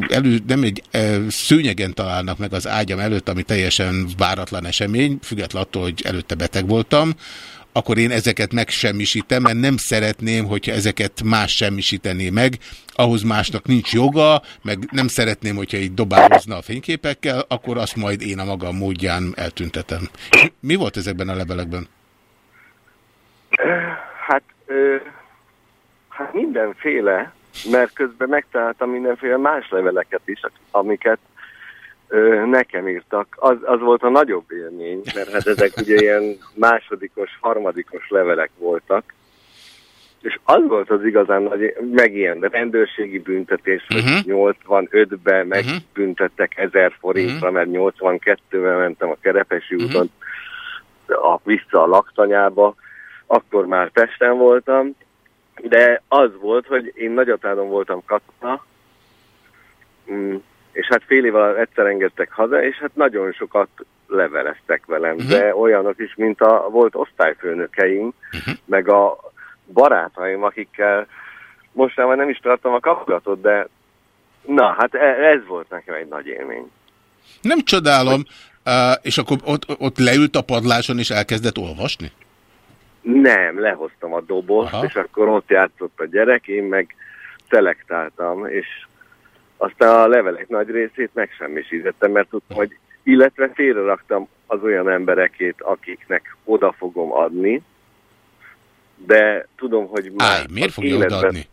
elő, nem egy szőnyegen találnak meg az ágyam előtt, ami teljesen váratlan esemény, függetlenül attól, hogy előtte beteg voltam, akkor én ezeket megsemmisítem, mert nem szeretném, hogyha ezeket más semmisítené meg, ahhoz másnak nincs joga, meg nem szeretném, hogyha így dobálozna a fényképekkel, akkor azt majd én a magam módján eltüntetem. Mi volt ezekben a levelekben? Hát, hát mindenféle, mert közben megtaláltam mindenféle más leveleket is, amiket ö, nekem írtak. Az, az volt a nagyobb élmény, mert hát ezek ugye ilyen másodikos, harmadikos levelek voltak. És az volt az igazán nagy, meg ilyen rendőrségi büntetés, hogy 85-ben megbüntettek 1000 forintra, mert 82-ben mentem a Kerepesi úton a, vissza a laktanyába, akkor már Pesten voltam, de az volt, hogy én Nagyatádon voltam katona, mm, és hát fél év alatt egyszer engedtek haza, és hát nagyon sokat leveleztek velem, de olyanok is, mint a volt osztályfőnökeim, meg a barátaim, akikkel most már nem is tartom a kapcsolatot, de na, hát e- ez volt nekem egy nagy élmény. Nem csodálom, uh, és akkor ott, ott leült a padláson és elkezdett olvasni? Nem, lehoztam a dobozt, Aha. és akkor ott játszott a gyerek, én meg szelektáltam, és aztán a levelek nagy részét megsemmisítettem, mert tudtam, hogy illetve félreraktam az olyan emberekét, akiknek oda fogom adni, de tudom, hogy már Állj, miért fogja életben- odaadni?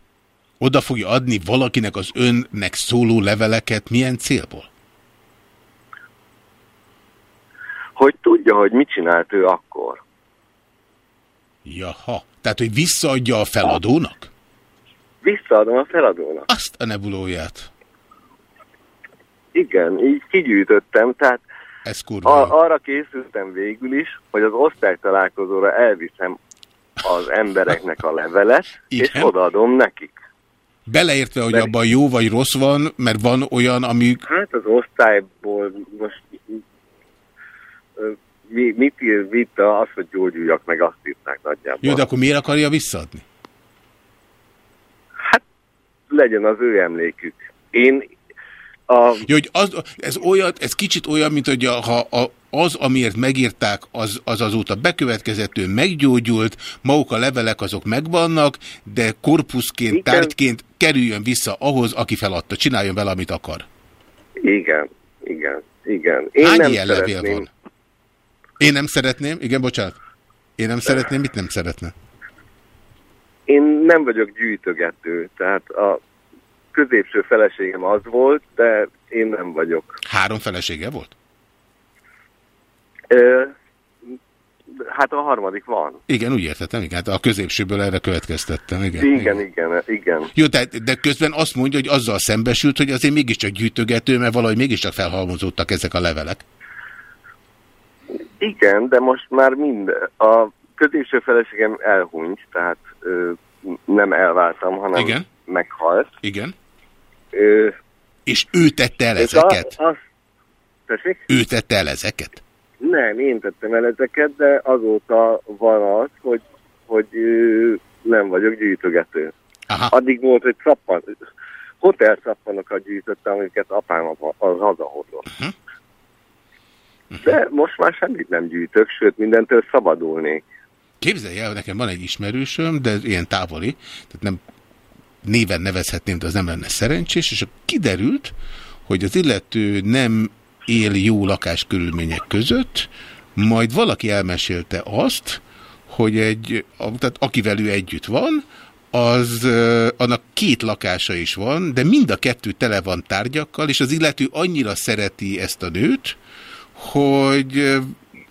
Oda fogja adni valakinek az önnek szóló leveleket milyen célból? Hogy tudja, hogy mit csinált ő akkor. Jaha. Tehát, hogy visszaadja a feladónak? Visszaadom a feladónak. Azt a nebulóját. Igen, így kigyűjtöttem, tehát Ez kurva. a, arra készültem végül is, hogy az osztálytalálkozóra elviszem az embereknek a levelet, és Igen. odaadom nekik. Beleértve, hogy abban jó vagy rossz van, mert van olyan, ami... Hát az osztályból most mi, mit ír Vita, az, hogy gyógyuljak meg, azt írták nagyjából. Jó, de akkor miért akarja visszaadni? Legyen az ő emlékük. Én a... Jó, hogy az, ez, olyan, ez kicsit olyan, mint hogy a, ha a, az, amiért megírták, az, az azóta bekövetkezett, ő meggyógyult, maguk a levelek azok megvannak, de korpuszként, Igen. tárgyként kerüljön vissza ahhoz, aki feladta, csináljon vele, amit akar. Igen, igen, igen. Én Hány nem ilyen levél van? Én nem szeretném, igen, bocsánat. Én nem szeretném, mit nem szeretne? Én nem vagyok gyűjtögető, tehát a középső feleségem az volt, de én nem vagyok. Három felesége volt? Ö, hát a harmadik van. Igen, úgy értettem, igen. Hát a középsőből erre következtettem, igen. Igen, igen, igen. Jó, tehát, de közben azt mondja, hogy azzal szembesült, hogy azért mégiscsak gyűjtögető, mert valahogy mégiscsak felhalmozódtak ezek a levelek. Igen, de most már mind. A középső feleségem elhunyt, tehát ö, nem elváltam, hanem Igen. meghalt. Igen. Ö, És ő tette el ezeket? Az, az, tessék? Ő tette el ezeket? Nem, én tettem el ezeket, de azóta van az, hogy, hogy ö, nem vagyok gyűjtögető. Aha. Addig volt, hogy szappan, hotel szappanokat gyűjtöttem, amiket apám a- az hazahozott. Mhm. De most már semmit nem gyűjtök, sőt mindentől szabadulnék. Képzelj el, nekem van egy ismerősöm, de ilyen távoli, tehát nem néven nevezhetném, de az nem lenne szerencsés, és kiderült, hogy az illető nem él jó lakáskörülmények között, majd valaki elmesélte azt, hogy egy, tehát akivel ő együtt van, az annak két lakása is van, de mind a kettő tele van tárgyakkal, és az illető annyira szereti ezt a nőt, hogy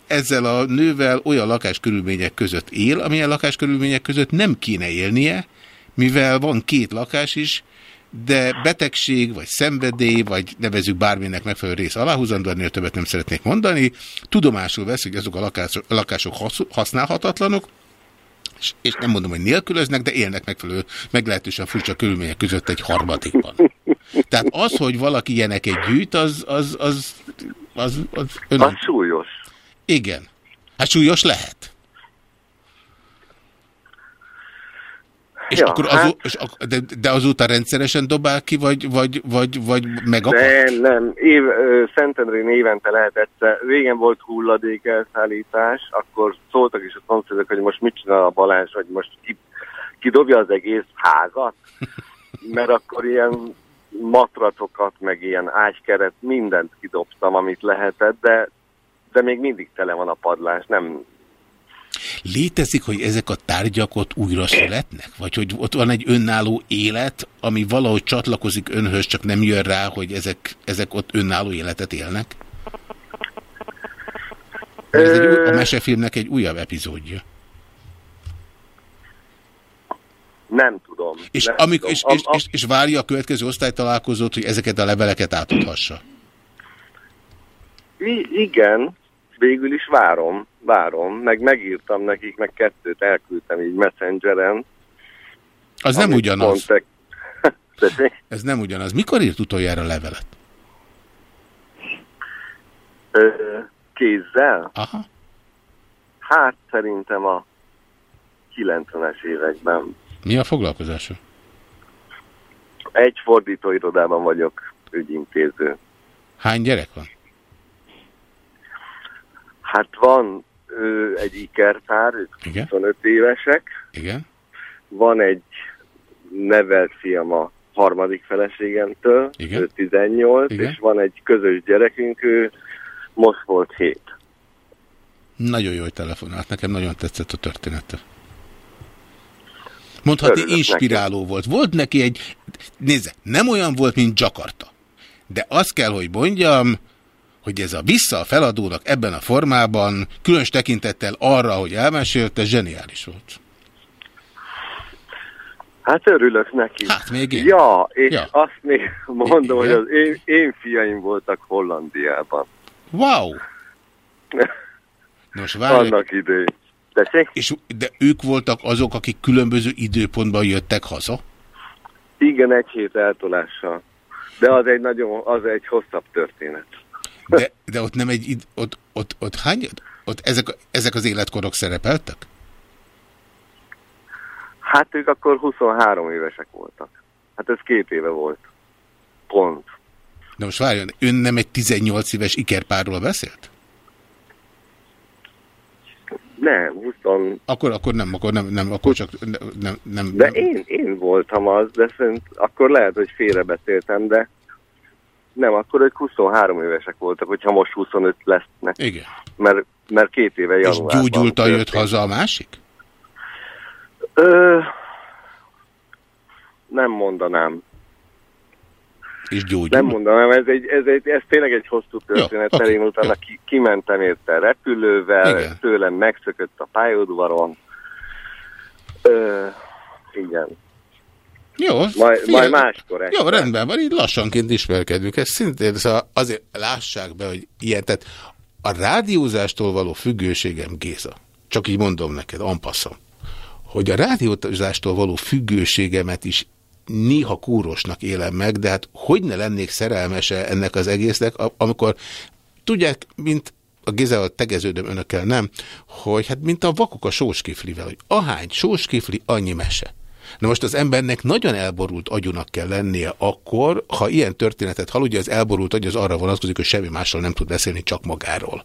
ezzel a nővel olyan lakáskörülmények között él, amilyen lakáskörülmények között nem kéne élnie, mivel van két lakás is, de betegség, vagy szenvedély, vagy nevezük bárminek megfelelő rész aláhúzandó, ennél többet nem szeretnék mondani, tudomásul vesz, hogy azok a lakások, lakások hasz- használhatatlanok, és nem mondom, hogy nélkülöznek, de élnek megfelelő, meglehetősen furcsa körülmények között egy harmadikban. Tehát az, hogy valaki ilyeneket gyűjt, az, az, az, az, az, ön... Az súlyos. Igen. Hát súlyos lehet. És Ja, akkor hát- azó, és ak- de, de azóta rendszeresen dobál ki, vagy, vagy, vagy, vagy meg akar? Nem, nem. Év, Szentendrén évente lehet egyszer. Régen volt hulladék elszállítás, akkor szóltak is a szomszédok, hogy most mit csinál a Balázs, hogy most ki, kidobja az egész házat, mert akkor ilyen matracokat, meg ilyen ágykeret, mindent kidobtam, amit lehetett, de, de még mindig tele van a padlás, nem, Létezik, hogy ezek a tárgyak ott újra születnek? Vagy hogy ott van egy önálló élet, ami valahogy csatlakozik önhöz, csak nem jön rá, hogy ezek, ezek ott önálló életet élnek? Ez egy, a mesefilmnek egy újabb epizódja. Nem tudom. És, nem amikor, és, tudom. és, és, és várja a következő osztálytalálkozót, hogy ezeket a leveleket átadhassa. I- igen, végül is várom, várom, meg megírtam nekik, meg kettőt elküldtem így messengeren. Az nem ugyanaz. mondtak. Ez nem ugyanaz. Mikor írt utoljára levelet? Ö, Kézzel? Aha. Hát szerintem a 90-es években. Mi a foglalkozása? Egy fordítóirodában vagyok ügyintéző. Hány gyerek van? Hát van ö, egy ikerpár, ők Igen. 25 évesek. Igen. Van egy nevelt fiam a harmadik feleségemtől, Igen. ő 18, Igen. és van egy közös gyerekünk, ő most volt 7. Nagyon jó, hogy telefonált. Nekem nagyon tetszett a története. Mondhatni inspiráló volt. Volt neki egy... Nézze, nem olyan volt, mint Jakarta. De azt kell, hogy mondjam, hogy ez a vissza a feladónak ebben a formában, különös tekintettel arra, hogy elmesélte, zseniális volt. Hát örülök neki. Hát még én. Ja, és ja. azt még mondom, Igen. hogy az én, én fiaim voltak Hollandiában. Wow! Nos, várj, Annak idején. Tessék? És, de ők voltak azok, akik különböző időpontban jöttek haza? Igen, egy hét eltolással. De az egy nagyon, az egy hosszabb történet. De, de ott nem egy, ott, ott, ott hány, ott ezek, ezek az életkorok szerepeltek? Hát ők akkor 23 évesek voltak. Hát ez két éve volt. Pont. De most várjon, ön nem egy 18 éves ikerpárról beszélt? Nem, 20... Akkor, akkor nem, akkor nem, nem akkor csak nem, nem, De nem. én, én voltam az, de szerint akkor lehet, hogy félrebeszéltem, de nem, akkor ők 23 évesek voltak, hogyha most 25 lesznek. Igen. Mert, mert két éve És januárban. gyógyultan jött haza a másik? Ö, nem mondanám. És gyógyult? Nem mondanám, ez, egy, ez, egy, ez tényleg egy hosszú történet, Jó, mert én utána ki, kimentem érte repülővel, igen. tőlem megszökött a pályaudvaron. Ö, igen. Jó, Majd, figyelj, majd máskor este. Jó, rendben van, így lassanként ismerkedünk. Ez szintén, szóval azért lássák be, hogy ilyen, tehát a rádiózástól való függőségem, Géza, csak így mondom neked, ampasszom, hogy a rádiózástól való függőségemet is néha kúrosnak élem meg, de hát hogy ne lennék szerelmese ennek az egésznek, amikor tudják, mint a Gézával tegeződöm önökkel, nem, hogy hát mint a vakok a sóskiflivel, hogy ahány sóskifli, annyi mese. Na most az embernek nagyon elborult agyunak kell lennie akkor, ha ilyen történetet hall, ugye az elborult agy az arra vonatkozik, hogy semmi másról nem tud beszélni, csak magáról.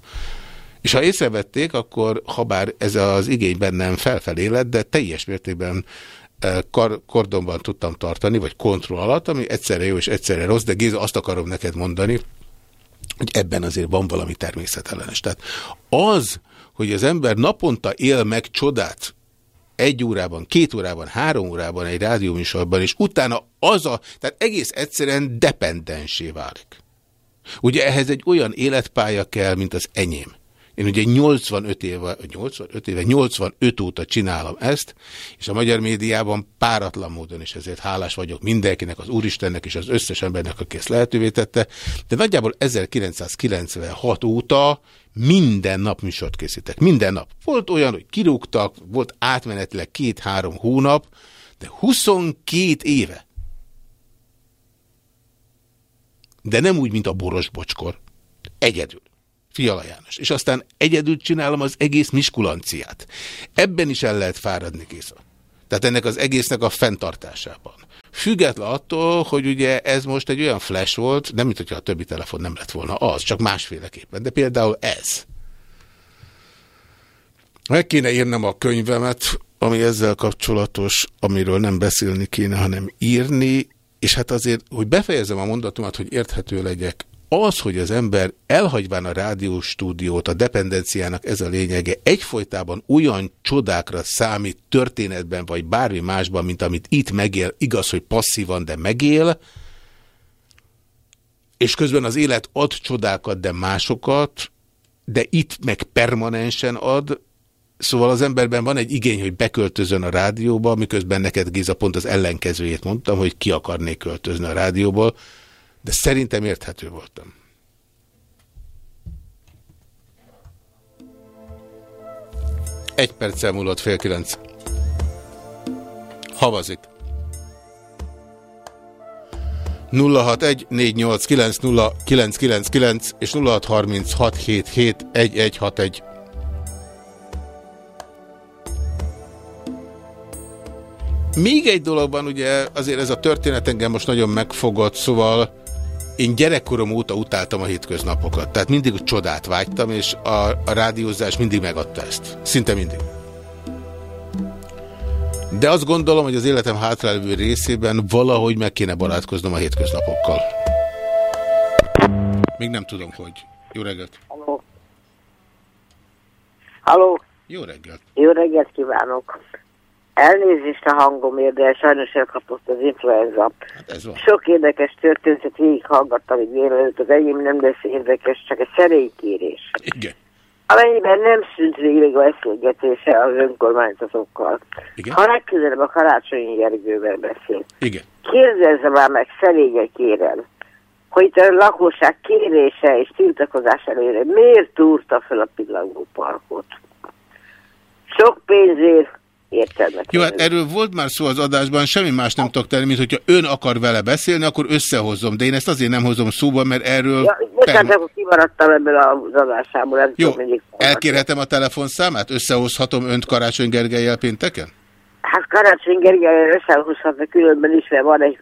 És ha észrevették, akkor ha bár ez az igény bennem felfelé lett, de teljes mértékben kordonban tudtam tartani, vagy kontroll alatt, ami egyszerre jó és egyszerre rossz, de Géza, azt akarom neked mondani, hogy ebben azért van valami természetellenes. Tehát az, hogy az ember naponta él meg csodát, egy órában, két órában, három órában egy rádióműsorban, és utána az a, tehát egész egyszerűen dependensé válik. Ugye ehhez egy olyan életpálya kell, mint az enyém. Én ugye 85 éve, 85 éve, 85 óta csinálom ezt, és a magyar médiában páratlan módon is ezért hálás vagyok mindenkinek, az Úristennek és az összes embernek, aki ezt lehetővé tette, de nagyjából 1996 óta minden nap műsort készítek. Minden nap. Volt olyan, hogy kirúgtak, volt átmenetileg két-három hónap, de 22 éve. De nem úgy, mint a boros bocskor. Egyedül. Fiala János. És aztán egyedül csinálom az egész miskulanciát. Ebben is el lehet fáradni, Géza. Tehát ennek az egésznek a fenntartásában. Független attól, hogy ugye ez most egy olyan flash volt, nem mint hogyha a többi telefon nem lett volna az, csak másféleképpen. De például ez. Meg kéne írnom a könyvemet, ami ezzel kapcsolatos, amiről nem beszélni kéne, hanem írni, és hát azért, hogy befejezem a mondatomat, hogy érthető legyek, az, hogy az ember elhagyván a rádióstúdiót, a dependenciának ez a lényege, egyfolytában olyan csodákra számít történetben, vagy bármi másban, mint amit itt megél, igaz, hogy passzívan, de megél, és közben az élet ad csodákat, de másokat, de itt meg permanensen ad, Szóval az emberben van egy igény, hogy beköltözön a rádióba, miközben neked Géza pont az ellenkezőjét mondtam, hogy ki akarnék költözni a rádióból, de szerintem érthető voltam. Egy perccel múlott fél kilenc. Havazik. 061 489 0999 és 0636771161. Még egy dologban ugye azért ez a történet engem most nagyon megfogott, szóval én gyerekkorom óta utáltam a hétköznapokat. Tehát mindig csodát vágytam, és a, a rádiózás mindig megadta ezt. Szinte mindig. De azt gondolom, hogy az életem hátralévő részében valahogy meg kéne barátkoznom a hétköznapokkal. Még nem tudom, hogy. Jó reggelt! Halló. Halló. Jó reggelt! Jó reggelt kívánok. Elnézést a hangomért, de sajnos elkapott az influenza. Hát. Sok érdekes történetet végighallgattam így délelőtt, az enyém nem lesz érdekes, csak egy szerény kérés. Igen. Amennyiben nem szűnt végig a beszélgetése az önkormányzatokkal. Igen. Ha legközelebb a Karácsonyi Gergővel beszél. Igen. Kérdezze már meg szerénye kérem, hogy itt a lakosság kérése és tiltakozás elére miért túrta fel a pillangó parkot? sok pénzért, érted meg. Jó, hát erről volt már szó az adásban, semmi más nem tudok tenni, mint hogyha ön akar vele beszélni, akkor összehozom. De én ezt azért nem hozom szóba, mert erről... Ja, bocsánat, akkor kimaradtam ebből az adásából. Ez Jó, elkérhetem a telefonszámát? Összehozhatom önt Karácsony Gergelyel pénteken? Hát Karácsony Gergely összehozhatna különben is, mert van egy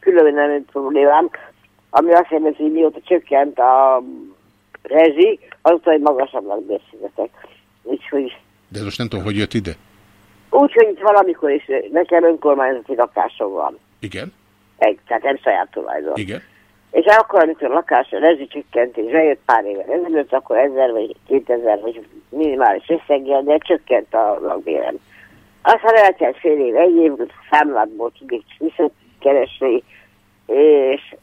külön nem problémám, ami azt jelenti, hogy mióta csökkent a rezsi, azóta egy magasabbnak beszélgetek. Úgyhogy De most nem tudom, hogy jött ide. Úgyhogy itt valamikor is nekem önkormányzati lakásom van. Igen? Egy, tehát nem saját tulajdon. Igen. És akkor, amikor a lakás a rezsicsökkentés bejött pár éve ezelőtt, akkor 1000 vagy 2000 vagy minimális összeggel, de csökkent a lakbérem. Aztán eltelt fél év, egy év számlátból tudjuk visszakeresni, és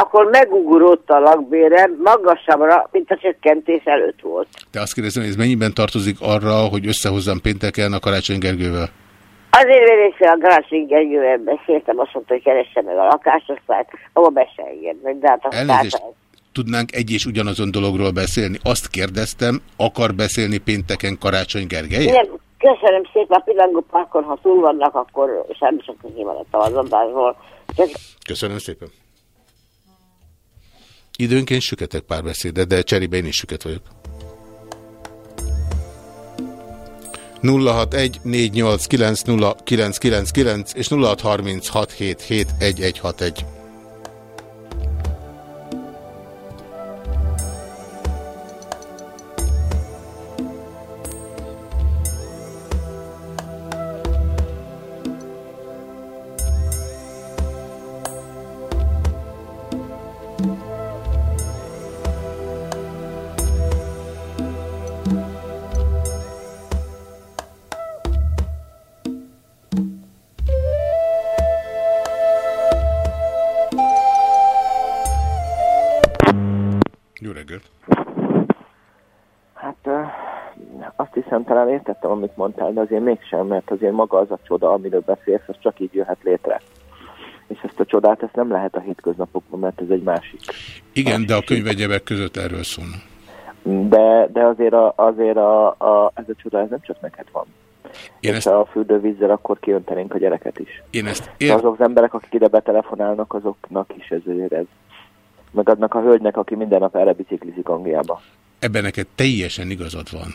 akkor megugrott a lakbérem magasabbra, mint a csökkentés előtt volt. De azt kérdezem, hogy ez mennyiben tartozik arra, hogy összehozzam pénteken a Karácsony Gergővel? Azért vérészre a Garázsing Gergővel beszéltem, azt mondta, hogy keresse meg a lakásosztályt, abba be se engednek, de hát a Elnézést, tudnánk egy és ugyanazon dologról beszélni. Azt kérdeztem, akar beszélni pénteken Karácsony Gergely? Igen, köszönöm szépen a pillangó parkon, ha túl vannak, akkor semmi csak kimaradtam az adásból. Csak Köszönöm szépen. Időnként süketek párbeszédet, de cserébe én is süket vagyok. 061 489 és 0636771161. amit mondtál, de azért mégsem, mert azért maga az a csoda, amiről beszélsz, az csak így jöhet létre. És ezt a csodát, ezt nem lehet a hétköznapokban, mert ez egy másik. Igen, de a könyvegyebek között erről szólnak. De, de azért, a, azért a, a, ez a csoda, ez nem csak neked van. Én és ezt- a fürdővízzel akkor kiöntenénk a gyereket is. Én ezt ér... azok az emberek, akik ide betelefonálnak, azoknak is ez ez. Meg adnak a hölgynek, aki minden nap erre biciklizik Angliába. Ebben neked teljesen igazad van,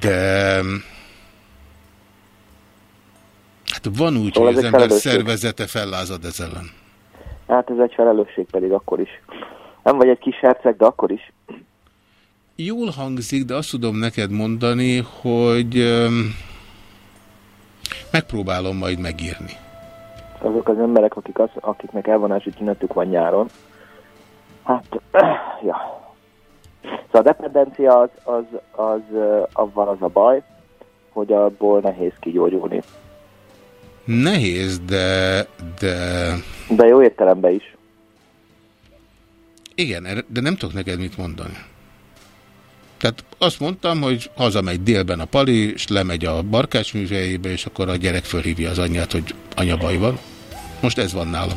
de hát van úgy, Szóval hogy az ember felelősség. szervezete fellázad ez ellen. Hát ez egy felelősség pedig akkor is. Nem vagy egy kis herceg, de akkor is. Jól hangzik, de azt tudom neked mondani, hogy öm, megpróbálom majd megírni. Azok az emberek, akik az, akiknek elvonási tünetük van nyáron, hát, ja. Szóval a dependencia az, az, az, az avval az a baj, hogy abból nehéz kigyógyulni. Nehéz, de, de De jó értelemben is. igen, de nem tudok neked mit mondani. Tehát azt mondtam, hogy hazamegy délben a pali, és lemegy a barkács művejébe, és akkor a gyerek fölhívja az anyját, hogy anya baj van. Most ez van nálam.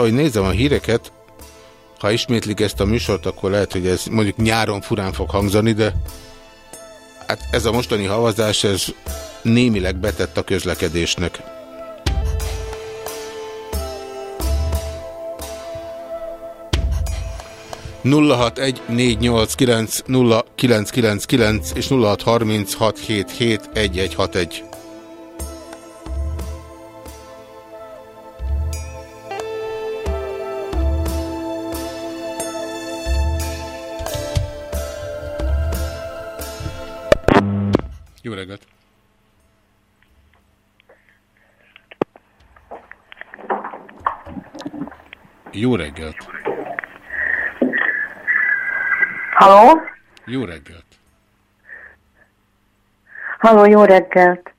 ahogy nézem a híreket, Ha ismétlik ezt a műsort, akkor lehet, hogy ez mondjuk nyáron furán fog hangzani, de hát ez a mostani havazás, ez némileg betett a közlekedésnek. és nulla hét egy reggelt! Jó reggelt! Halló? Jó reggelt! Halló, jó reggelt!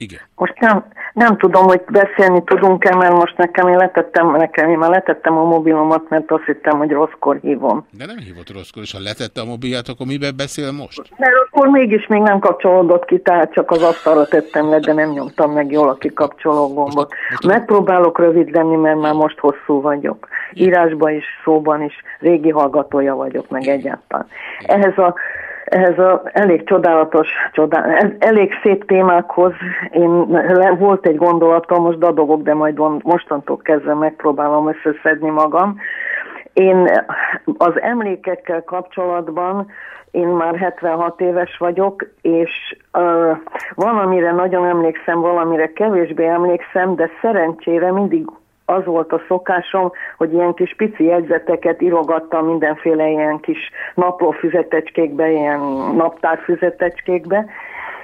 Igen. Most nem, nem tudom, hogy beszélni tudunk-e, mert most nekem én letettem, nekem én már letettem a mobilomat, mert azt hittem, hogy rosszkor hívom. De nem hívott rosszkor, és ha letette a mobilját, akkor miben beszél most? Mert akkor mégis még nem kapcsolódott ki, tehát csak az asztalra tettem le, de nem nyomtam meg jól a kikapcsoló gombot. Megpróbálok rövid lenni, mert már most hosszú vagyok. Írásban is, szóban is, régi hallgatója vagyok meg egyáltalán. Ehhez a ehhez a elég csodálatos, csodál, elég szép témákhoz én, volt egy gondolatom, most dadogok, de majd mostantól kezdve megpróbálom összeszedni magam. Én az emlékekkel kapcsolatban én már 76 éves vagyok, és uh, valamire nagyon emlékszem, valamire kevésbé emlékszem, de szerencsére mindig az volt a szokásom, hogy ilyen kis pici jegyzeteket írogattam mindenféle ilyen kis naplófüzetecskékbe, ilyen naptárfüzetecskékbe,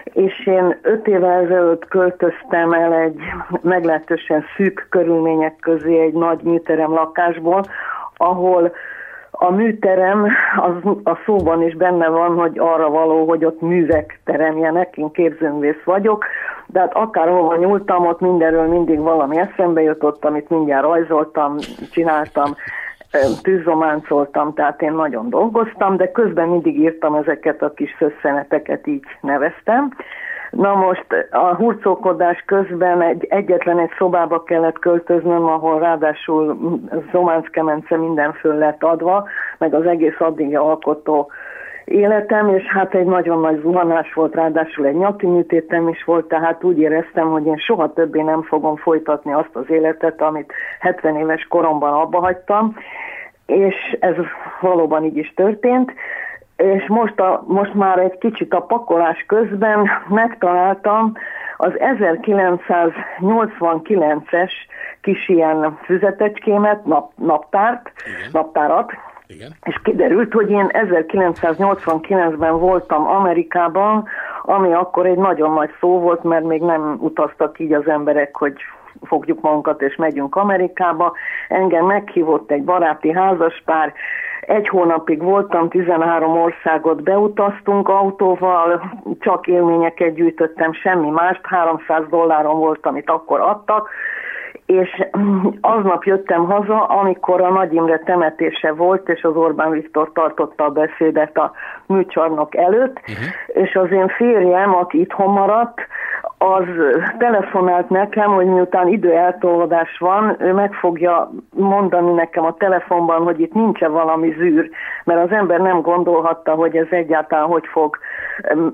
és én öt évvel ezelőtt költöztem el egy meglehetősen szűk körülmények közé egy nagy műterem lakásból, ahol a műterem az, a szóban is benne van, hogy arra való, hogy ott művek teremjenek, én képzőművész vagyok, de hát akárhova nyúltam, ott mindenről mindig valami eszembe jutott, amit mindjárt rajzoltam, csináltam, tűzománcoltam, tehát én nagyon dolgoztam, de közben mindig írtam ezeket a kis szösszeneteket, így neveztem. Na most a hurcolkodás közben egy, egyetlen egy szobába kellett költöznöm, ahol ráadásul Zománc kemence minden föl lett adva, meg az egész addig alkotó életem, és hát egy nagyon nagy zuhanás volt, ráadásul egy nyaki műtétem is volt, tehát úgy éreztem, hogy én soha többé nem fogom folytatni azt az életet, amit 70 éves koromban abba hagytam, és ez valóban így is történt és most, a, most már egy kicsit a pakolás közben megtaláltam az 1989-es kis ilyen füzetecskémet, nap, naptárt, Igen. naptárat, Igen. és kiderült, hogy én 1989-ben voltam Amerikában, ami akkor egy nagyon nagy szó volt, mert még nem utaztak így az emberek, hogy fogjuk magunkat és megyünk Amerikába. Engem meghívott egy baráti házaspár, egy hónapig voltam, 13 országot beutaztunk autóval, csak élményeket gyűjtöttem, semmi mást, 300 dolláron volt, amit akkor adtak, és aznap jöttem haza, amikor a Nagy Imre temetése volt, és az Orbán Viktor tartotta a beszédet a műcsarnok előtt, uh-huh. és az én férjem, aki itthon maradt, az telefonált nekem, hogy miután időeltolódás van, ő meg fogja mondani nekem a telefonban, hogy itt nincs valami zűr, mert az ember nem gondolhatta, hogy ez egyáltalán hogy fog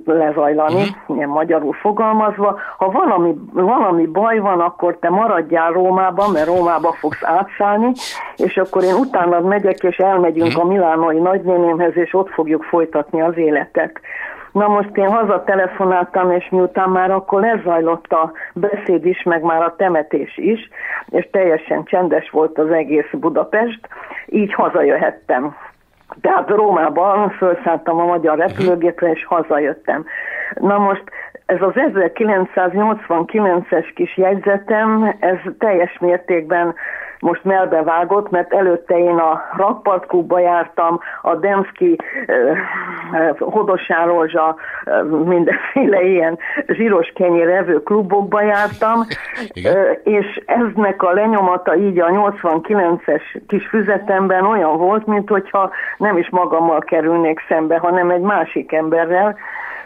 lezajlani, uh-huh. ilyen magyarul fogalmazva. Ha valami, valami baj van, akkor te maradjál Rómában, mert Rómába fogsz átszállni, és akkor én utána megyek, és elmegyünk uh-huh. a milánoi nagynénémhez, és ott fogjuk folytatni az életet. Na most én hazatelefonáltam, és miután már akkor lezajlott a beszéd is, meg már a temetés is, és teljesen csendes volt az egész Budapest, így hazajöhettem. Tehát Rómában felszálltam a magyar repülőgépre, és hazajöttem. Na most ez az 1989-es kis jegyzetem, ez teljes mértékben most melbevágott, mert előtte én a Rakpartklubba jártam, a Demszki eh, eh, eh, mindenféle ilyen zsíros kenyérevő klubokba jártam, eh, és eznek a lenyomata így a 89-es kis füzetemben olyan volt, mint hogyha nem is magammal kerülnék szembe, hanem egy másik emberrel,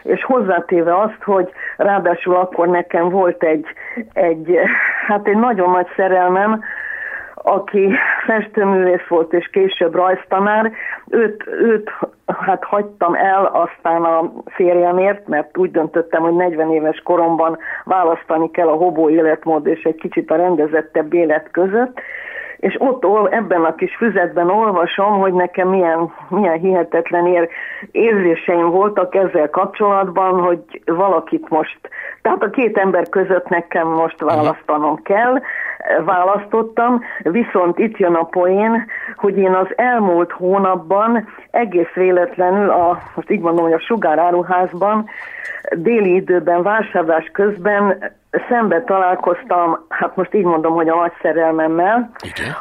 és hozzátéve azt, hogy ráadásul akkor nekem volt egy, egy hát egy nagyon nagy szerelmem, aki festőművész volt és később rajztanár, őt, őt hát hagytam el aztán a férjemért, mert úgy döntöttem, hogy 40 éves koromban választani kell a hobó életmód és egy kicsit a rendezettebb élet között, és ott ol, ebben a kis füzetben olvasom, hogy nekem milyen, milyen hihetetlen ér, érzéseim voltak ezzel kapcsolatban, hogy valakit most, tehát a két ember között nekem most választanom kell, választottam, viszont itt jön a poén, hogy én az elmúlt hónapban egész véletlenül, a, most így mondom, hogy a sugáráruházban déli időben vásárlás közben szembe találkoztam, hát most így mondom, hogy a nagy szerelmemmel,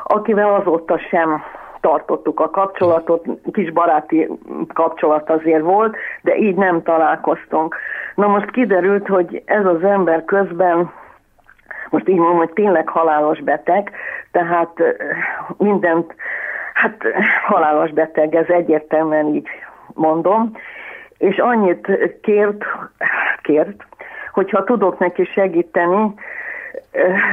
akivel azóta sem tartottuk a kapcsolatot, kis baráti kapcsolat azért volt, de így nem találkoztunk. Na most kiderült, hogy ez az ember közben most így mondom, hogy tényleg halálos beteg, tehát mindent, hát halálos beteg, ez egyértelműen így mondom, és annyit kért, kért, hogyha tudok neki segíteni,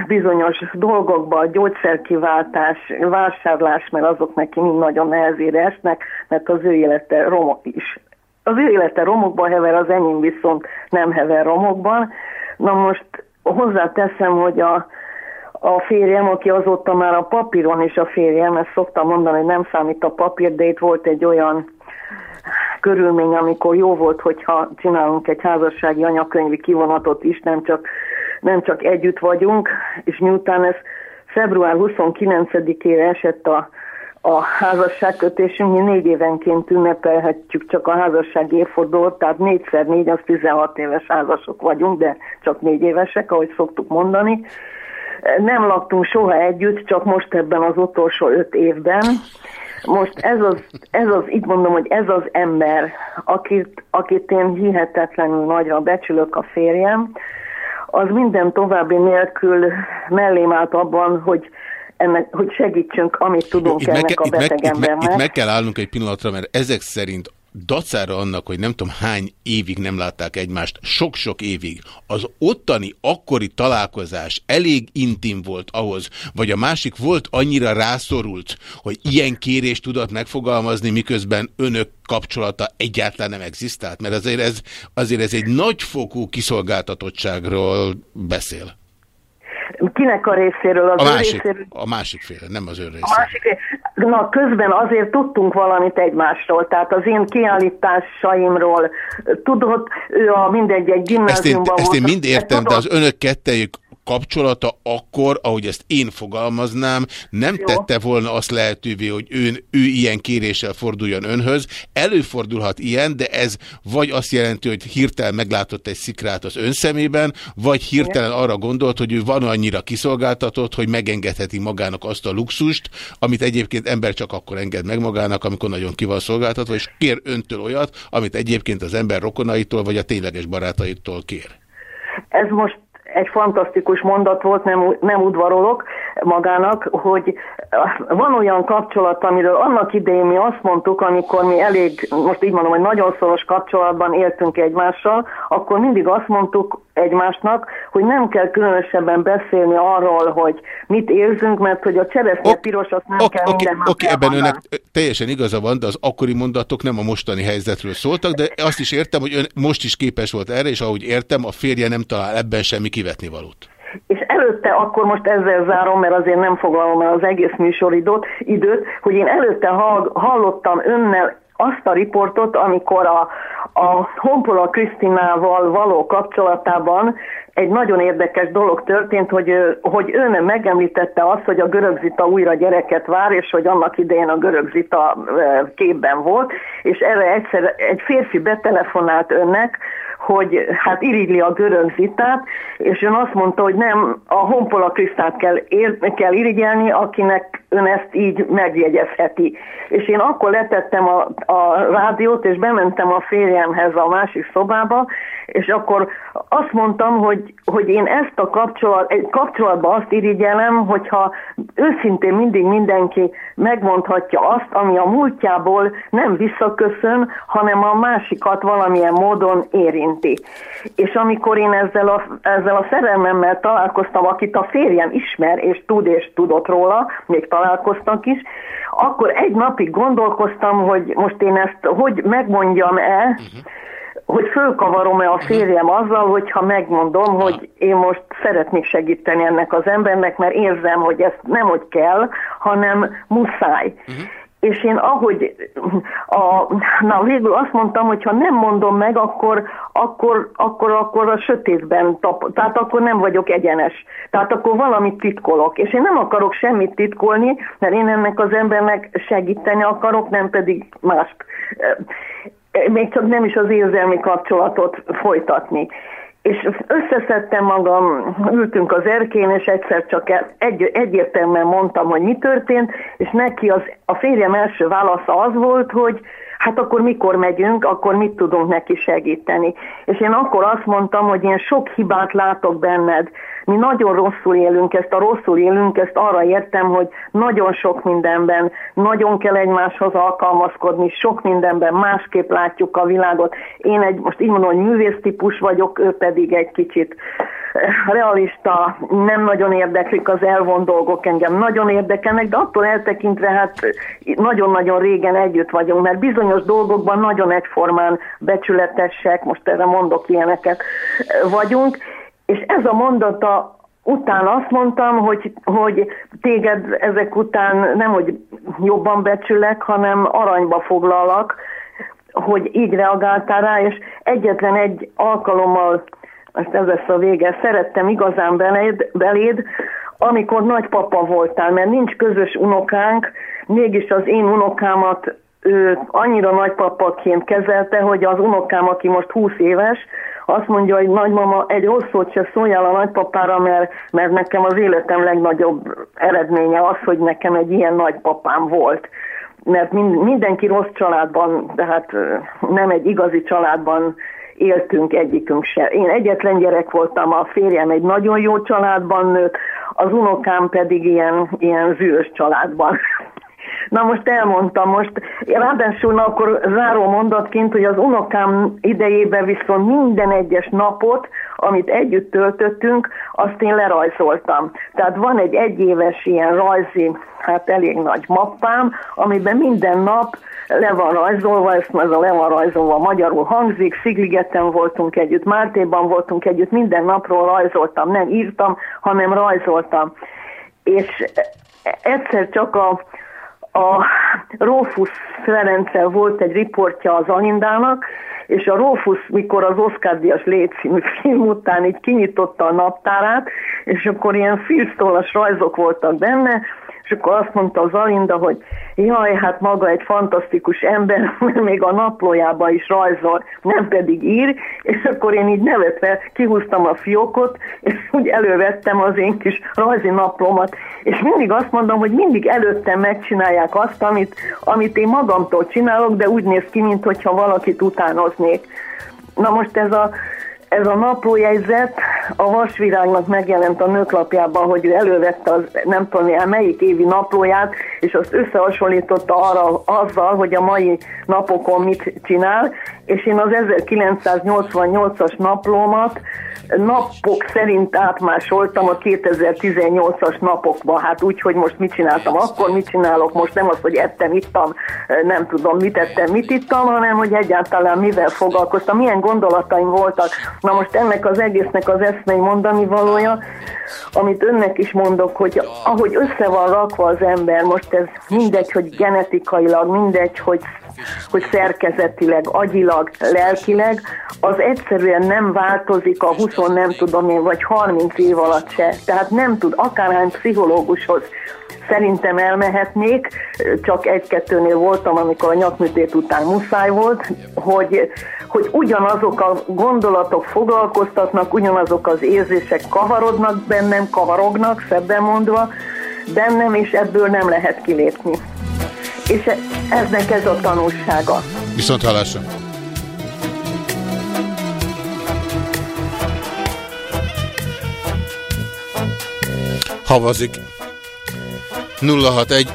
bizonyos dolgokban, gyógyszerkiváltás, vásárlás, mert azok neki mind nagyon nehezére esnek, mert az ő élete romok is. Az ő élete romokban hever, az enyém viszont nem hever romokban. Na most hozzáteszem, hogy a, a férjem, aki azóta már a papíron is a férjem, ezt szoktam mondani, hogy nem számít a papír, de itt volt egy olyan körülmény, amikor jó volt, hogyha csinálunk egy házassági anyakönyvi kivonatot is, nem csak, nem csak együtt vagyunk, és miután ez február 29-ére esett a, a házasságkötésünk, mi négy évenként ünnepelhetjük csak a házasság évfordulót, tehát négyszer négy, az 16 éves házasok vagyunk, de csak négy évesek, ahogy szoktuk mondani. Nem laktunk soha együtt, csak most ebben az utolsó öt évben, most ez az, ez az, így mondom, hogy ez az ember, akit, akit én hihetetlenül nagyra becsülök a férjem, az minden további nélkül mellém állt abban, hogy ennek, hogy segítsünk, amit tudunk itt ennek meg, a itt meg, beteg itt, meg, embernek. itt meg kell állnunk egy pillanatra, mert ezek szerint dacára annak, hogy nem tudom hány évig nem látták egymást, sok-sok évig, az ottani akkori találkozás elég intim volt ahhoz, vagy a másik volt annyira rászorult, hogy ilyen kérést tudott megfogalmazni, miközben önök kapcsolata egyáltalán nem egzisztált? Mert azért ez, azért ez egy nagyfokú kiszolgáltatottságról beszél. Kinek a részéről? Az A ő másik, részéről? a másik féle, nem az ön A része. másik, na közben azért tudtunk valamit egymásról, tehát az én kiállításaimról tudott, ő a mindegy egy Ezt én, gimnáziumban ezt én mind értem, de az önök kettejük kapcsolata akkor, ahogy ezt én fogalmaznám, nem Jó. tette volna azt lehetővé, hogy ön, ő ilyen kéréssel forduljon önhöz. Előfordulhat ilyen, de ez vagy azt jelenti, hogy hirtelen meglátott egy szikrát az ön szemében, vagy hirtelen arra gondolt, hogy ő van annyira kiszolgáltatott, hogy megengedheti magának azt a luxust, amit egyébként ember csak akkor enged meg magának, amikor nagyon ki van szolgáltatva, és kér öntől olyat, amit egyébként az ember rokonaitól, vagy a tényleges barátaitól kér. Ez most egy fantasztikus mondat volt, nem, nem udvarolok magának, hogy van olyan kapcsolat, amiről annak idején mi azt mondtuk, amikor mi elég, most így mondom, hogy nagyon szoros kapcsolatban éltünk egymással, akkor mindig azt mondtuk egymásnak, hogy nem kell különösebben beszélni arról, hogy mit érzünk, mert hogy a cseresznye piros, azt nem kell Oké, minden oké, ebben önnek teljesen igaza van, de az akkori mondatok nem a mostani helyzetről szóltak, de azt is értem, hogy ön most is képes volt erre, és ahogy értem, a férje nem talál ebben semmi kivetnivalót. És előtte, akkor most ezzel zárom, mert azért nem foglalom el az egész műsoridőt, időt, hogy én előtte hall, hallottam önnel azt a riportot, amikor a, a Honpola Krisztinával való kapcsolatában egy nagyon érdekes dolog történt, hogy, ő- hogy ön megemlítette azt, hogy a görögzita újra gyereket vár, és hogy annak idején a görögzita eh, képben volt, és erre egyszer egy férfi betelefonált önnek, hogy hát irigyli a görög zitát, és ön azt mondta, hogy nem, a honpola Krisztát kell, ér, kell irigyelni, akinek ön ezt így megjegyezheti. És én akkor letettem a, a rádiót, és bementem a férjemhez a másik szobába, és akkor azt mondtam, hogy, hogy én ezt a kapcsolat, kapcsolatban azt irigyelem, hogyha őszintén mindig mindenki megmondhatja azt, ami a múltjából nem visszaköszön, hanem a másikat valamilyen módon érinti. És amikor én ezzel a, ezzel a szerelmemmel találkoztam, akit a férjem ismer, és tud, és tudott róla, még találkoztak is, akkor egy napig gondolkoztam, hogy most én ezt hogy megmondjam-e, uh-huh hogy fölkavarom-e a férjem azzal, hogyha megmondom, hogy én most szeretnék segíteni ennek az embernek, mert érzem, hogy ezt nem hogy kell, hanem muszáj. Uh-huh. És én ahogy, a, na végül azt mondtam, hogy ha nem mondom meg, akkor, akkor, akkor, akkor a sötétben, tap, tehát akkor nem vagyok egyenes. Tehát akkor valamit titkolok. És én nem akarok semmit titkolni, mert én ennek az embernek segíteni akarok, nem pedig mást még csak nem is az érzelmi kapcsolatot folytatni. És összeszedtem magam, ültünk az erkén, és egyszer csak egy, egyértelműen mondtam, hogy mi történt, és neki az, a férjem első válasza az volt, hogy hát akkor mikor megyünk, akkor mit tudunk neki segíteni. És én akkor azt mondtam, hogy én sok hibát látok benned, mi nagyon rosszul élünk ezt, a rosszul élünk ezt arra értem, hogy nagyon sok mindenben nagyon kell egymáshoz alkalmazkodni, sok mindenben másképp látjuk a világot. Én egy, most így mondom, hogy művésztípus vagyok, ő pedig egy kicsit eh, realista, nem nagyon érdeklik az elvon dolgok, engem nagyon érdekelnek, de attól eltekintve hát nagyon-nagyon régen együtt vagyunk, mert bizonyos dolgokban nagyon egyformán becsületesek, most erre mondok ilyeneket, eh, vagyunk, és ez a mondata után azt mondtam, hogy, hogy téged ezek után nem, hogy jobban becsülek, hanem aranyba foglalak, hogy így reagáltál rá, és egyetlen egy alkalommal, ezt ez lesz a vége, szerettem igazán beléd, beléd, amikor nagypapa voltál, mert nincs közös unokánk, mégis az én unokámat ő annyira nagypapaként kezelte, hogy az unokám, aki most 20 éves, azt mondja, hogy nagymama, egy rossz szót se szóljál a nagypapára, mert, mert nekem az életem legnagyobb eredménye az, hogy nekem egy ilyen nagypapám volt. Mert mindenki rossz családban, tehát nem egy igazi családban éltünk egyikünk se. Én egyetlen gyerek voltam, a férjem egy nagyon jó családban nőtt, az unokám pedig ilyen, ilyen zűrös családban Na most elmondtam, most ráadásul akkor záró mondatként, hogy az unokám idejében viszont minden egyes napot, amit együtt töltöttünk, azt én lerajzoltam. Tehát van egy egyéves ilyen rajzi, hát elég nagy mappám, amiben minden nap le van rajzolva, ezt ez a le van rajzolva magyarul hangzik, Szigligeten voltunk együtt, Mártéban voltunk együtt, minden napról rajzoltam, nem írtam, hanem rajzoltam. És egyszer csak a a Rófusz Ferenccel volt egy riportja az Alindának, és a Rófusz, mikor az Oscar Díjas létszínű film után így kinyitotta a naptárát, és akkor ilyen filztollas rajzok voltak benne, és akkor azt mondta az Alinda, hogy jaj, hát maga egy fantasztikus ember, mert még a naplójába is rajzol, nem pedig ír, és akkor én így nevetve kihúztam a fiókot, és úgy elővettem az én kis rajzi naplómat, és mindig azt mondom, hogy mindig előttem megcsinálják azt, amit, amit én magamtól csinálok, de úgy néz ki, mintha valakit utánoznék. Na most ez a ez a naplójegyzet a Vasvirágnak megjelent a nőklapjában, hogy ő elővette az nem tudom el melyik évi naplóját, és azt összehasonlította arra, azzal, hogy a mai napokon mit csinál, és én az 1988-as naplómat napok szerint átmásoltam a 2018-as napokba. Hát úgy, hogy most mit csináltam akkor, mit csinálok most, nem az, hogy ettem, ittam, nem tudom, mit ettem, mit ittam, hanem hogy egyáltalán mivel foglalkoztam, milyen gondolataim voltak. Na most ennek az egésznek az eszmei mondani valója, amit önnek is mondok, hogy ahogy össze van rakva az ember, most ez mindegy, hogy genetikailag, mindegy, hogy hogy szerkezetileg, agyilag, lelkileg, az egyszerűen nem változik a 20 nem tudom én, vagy 30 év alatt se. Tehát nem tud, akárhány pszichológushoz szerintem elmehetnék, csak egy-kettőnél voltam, amikor a nyakműtét után muszáj volt, hogy, hogy ugyanazok a gondolatok foglalkoztatnak, ugyanazok az érzések kavarodnak bennem, kavarognak, szebben mondva, bennem, és ebből nem lehet kilépni és e- eznek ez a tanulsága. Viszont hallásra! Havazik. 061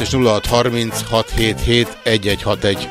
és 06 egy.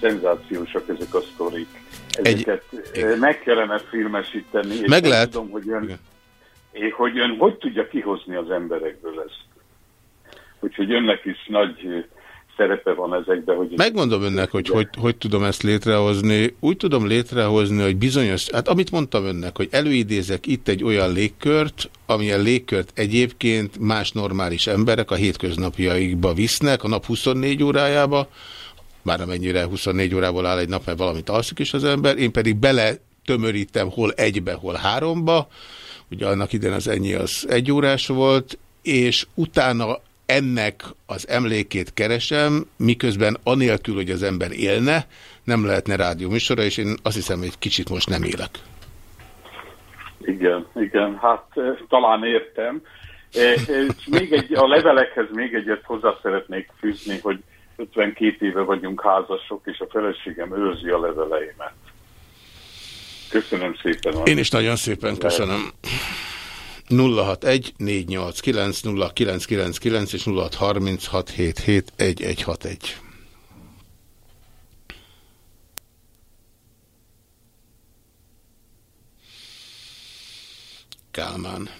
Szenzációsak ezek a sztorik. Ezeket Egy, meg kellene filmesíteni. És Meg lehet. Tudom, hogy ön, é, hogy ön hogy tudja kihozni az emberekből ezt. Úgyhogy önnek is nagy eh, szerepe van ezekben, hogy... Megmondom önnek, hogy, hogy hogy tudom ezt létrehozni. Úgy tudom létrehozni, hogy bizonyos, hát amit mondtam önnek, hogy előidézek itt egy olyan légkört, amilyen légkört egyébként más normális emberek a hétköznapjaikba visznek, a nap 24 órájába, már amennyire 24 órából áll egy nap, mert valamit alszik is az ember, én pedig bele tömörítem hol egybe, hol háromba, ugye annak idején az ennyi az egy órás volt, és utána ennek az emlékét keresem, miközben anélkül, hogy az ember élne, nem lehetne rádió műsora, és én azt hiszem, hogy kicsit most nem élek. Igen, igen, hát talán értem. És még egy, a levelekhez még egyet hozzá szeretnék fűzni, hogy 52 éve vagyunk házasok, és a feleségem őrzi a leveleimet. Köszönöm szépen. Én is nagyon szépen köszönöm. 061 489 0999 és 0636771161. Kálmán.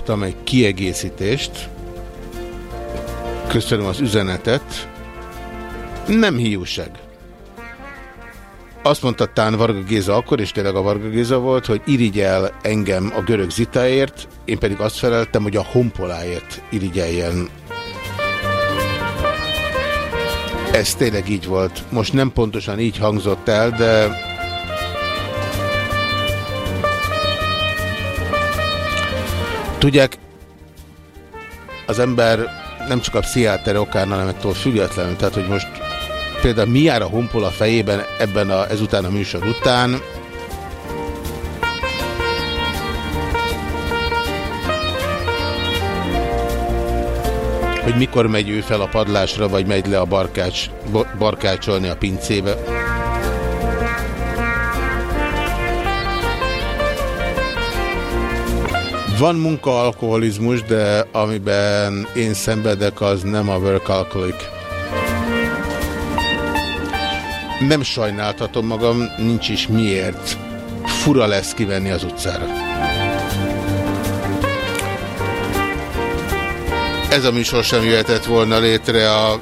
Kaptam egy kiegészítést. Köszönöm az üzenetet. Nem hiúság. Azt mondta Tán Varga Géza akkor, és tényleg a Varga Géza volt, hogy irigyel engem a görög zitáért, én pedig azt feleltem, hogy a honpoláért irigyeljen. Ez tényleg így volt. Most nem pontosan így hangzott el, de Tudják, az ember nem csak a pszichiáter okán, hanem ettől függetlenül, tehát hogy most például mi jár a honpol a fejében ebben a, ezután a műsor után, hogy mikor megy ő fel a padlásra, vagy megy le a barkács, barkácsolni a pincébe. Van munkaalkoholizmus, de amiben én szenvedek, az nem a workaholic. Nem sajnáltatom magam, nincs is miért. Fura lesz kivenni az utcára. Ez a műsor sem jöhetett volna létre a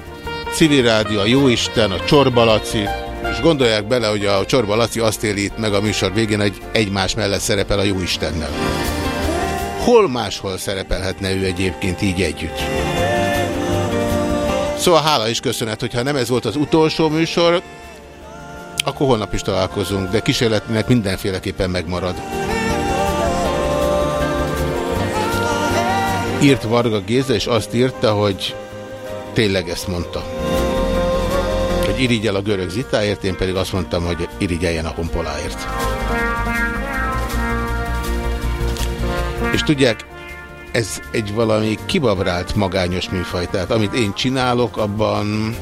civil rádió, a Jóisten, a Csorbalaci, és gondolják bele, hogy a Csorbalaci azt éli itt meg a műsor végén, hogy egymás mellett szerepel a Jóistennel. Hol máshol szerepelhetne ő egyébként így együtt? Szóval hála is köszönet, hogyha nem ez volt az utolsó műsor, akkor holnap is találkozunk, de kísérletnek mindenféleképpen megmarad. Írt Varga Géza, és azt írta, hogy tényleg ezt mondta. Hogy irigyel a görög zitáért, én pedig azt mondtam, hogy irigyeljen a honpoláért. És tudják, ez egy valami kibabrált magányos műfaj. Tehát amit én csinálok, abban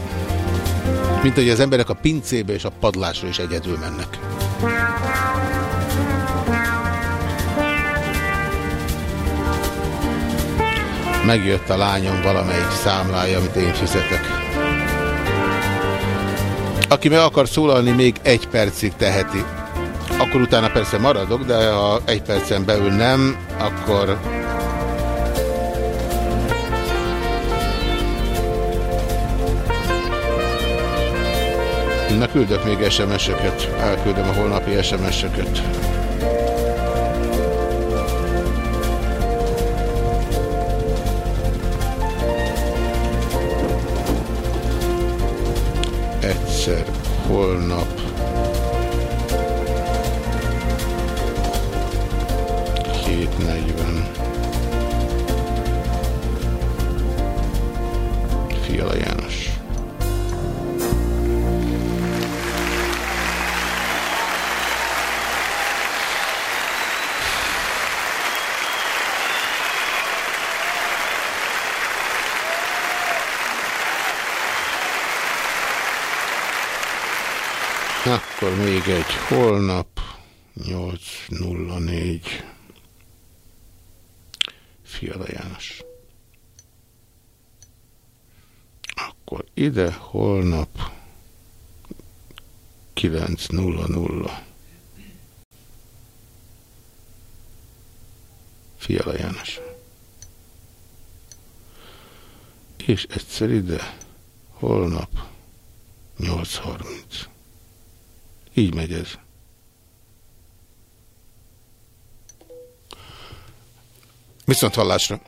mint hogy az emberek a pincébe és a padlásra is egyedül mennek. Megjött a lányom valamelyik számlája, amit én fizetek. Aki meg akar szólalni, még egy percig teheti. Akkor utána persze maradok, de ha egy percen belül nem, akkor Na küldök még SMS-eket. Elküldöm a holnapi SMS-eket. Egyszer, holnap. Két negyven. Fiala János. Akkor még egy holnap 804 Fiala János. Akkor ide holnap 900 Fiala János. És egyszer ide holnap 830. Így megy ez. Viszont hallásra.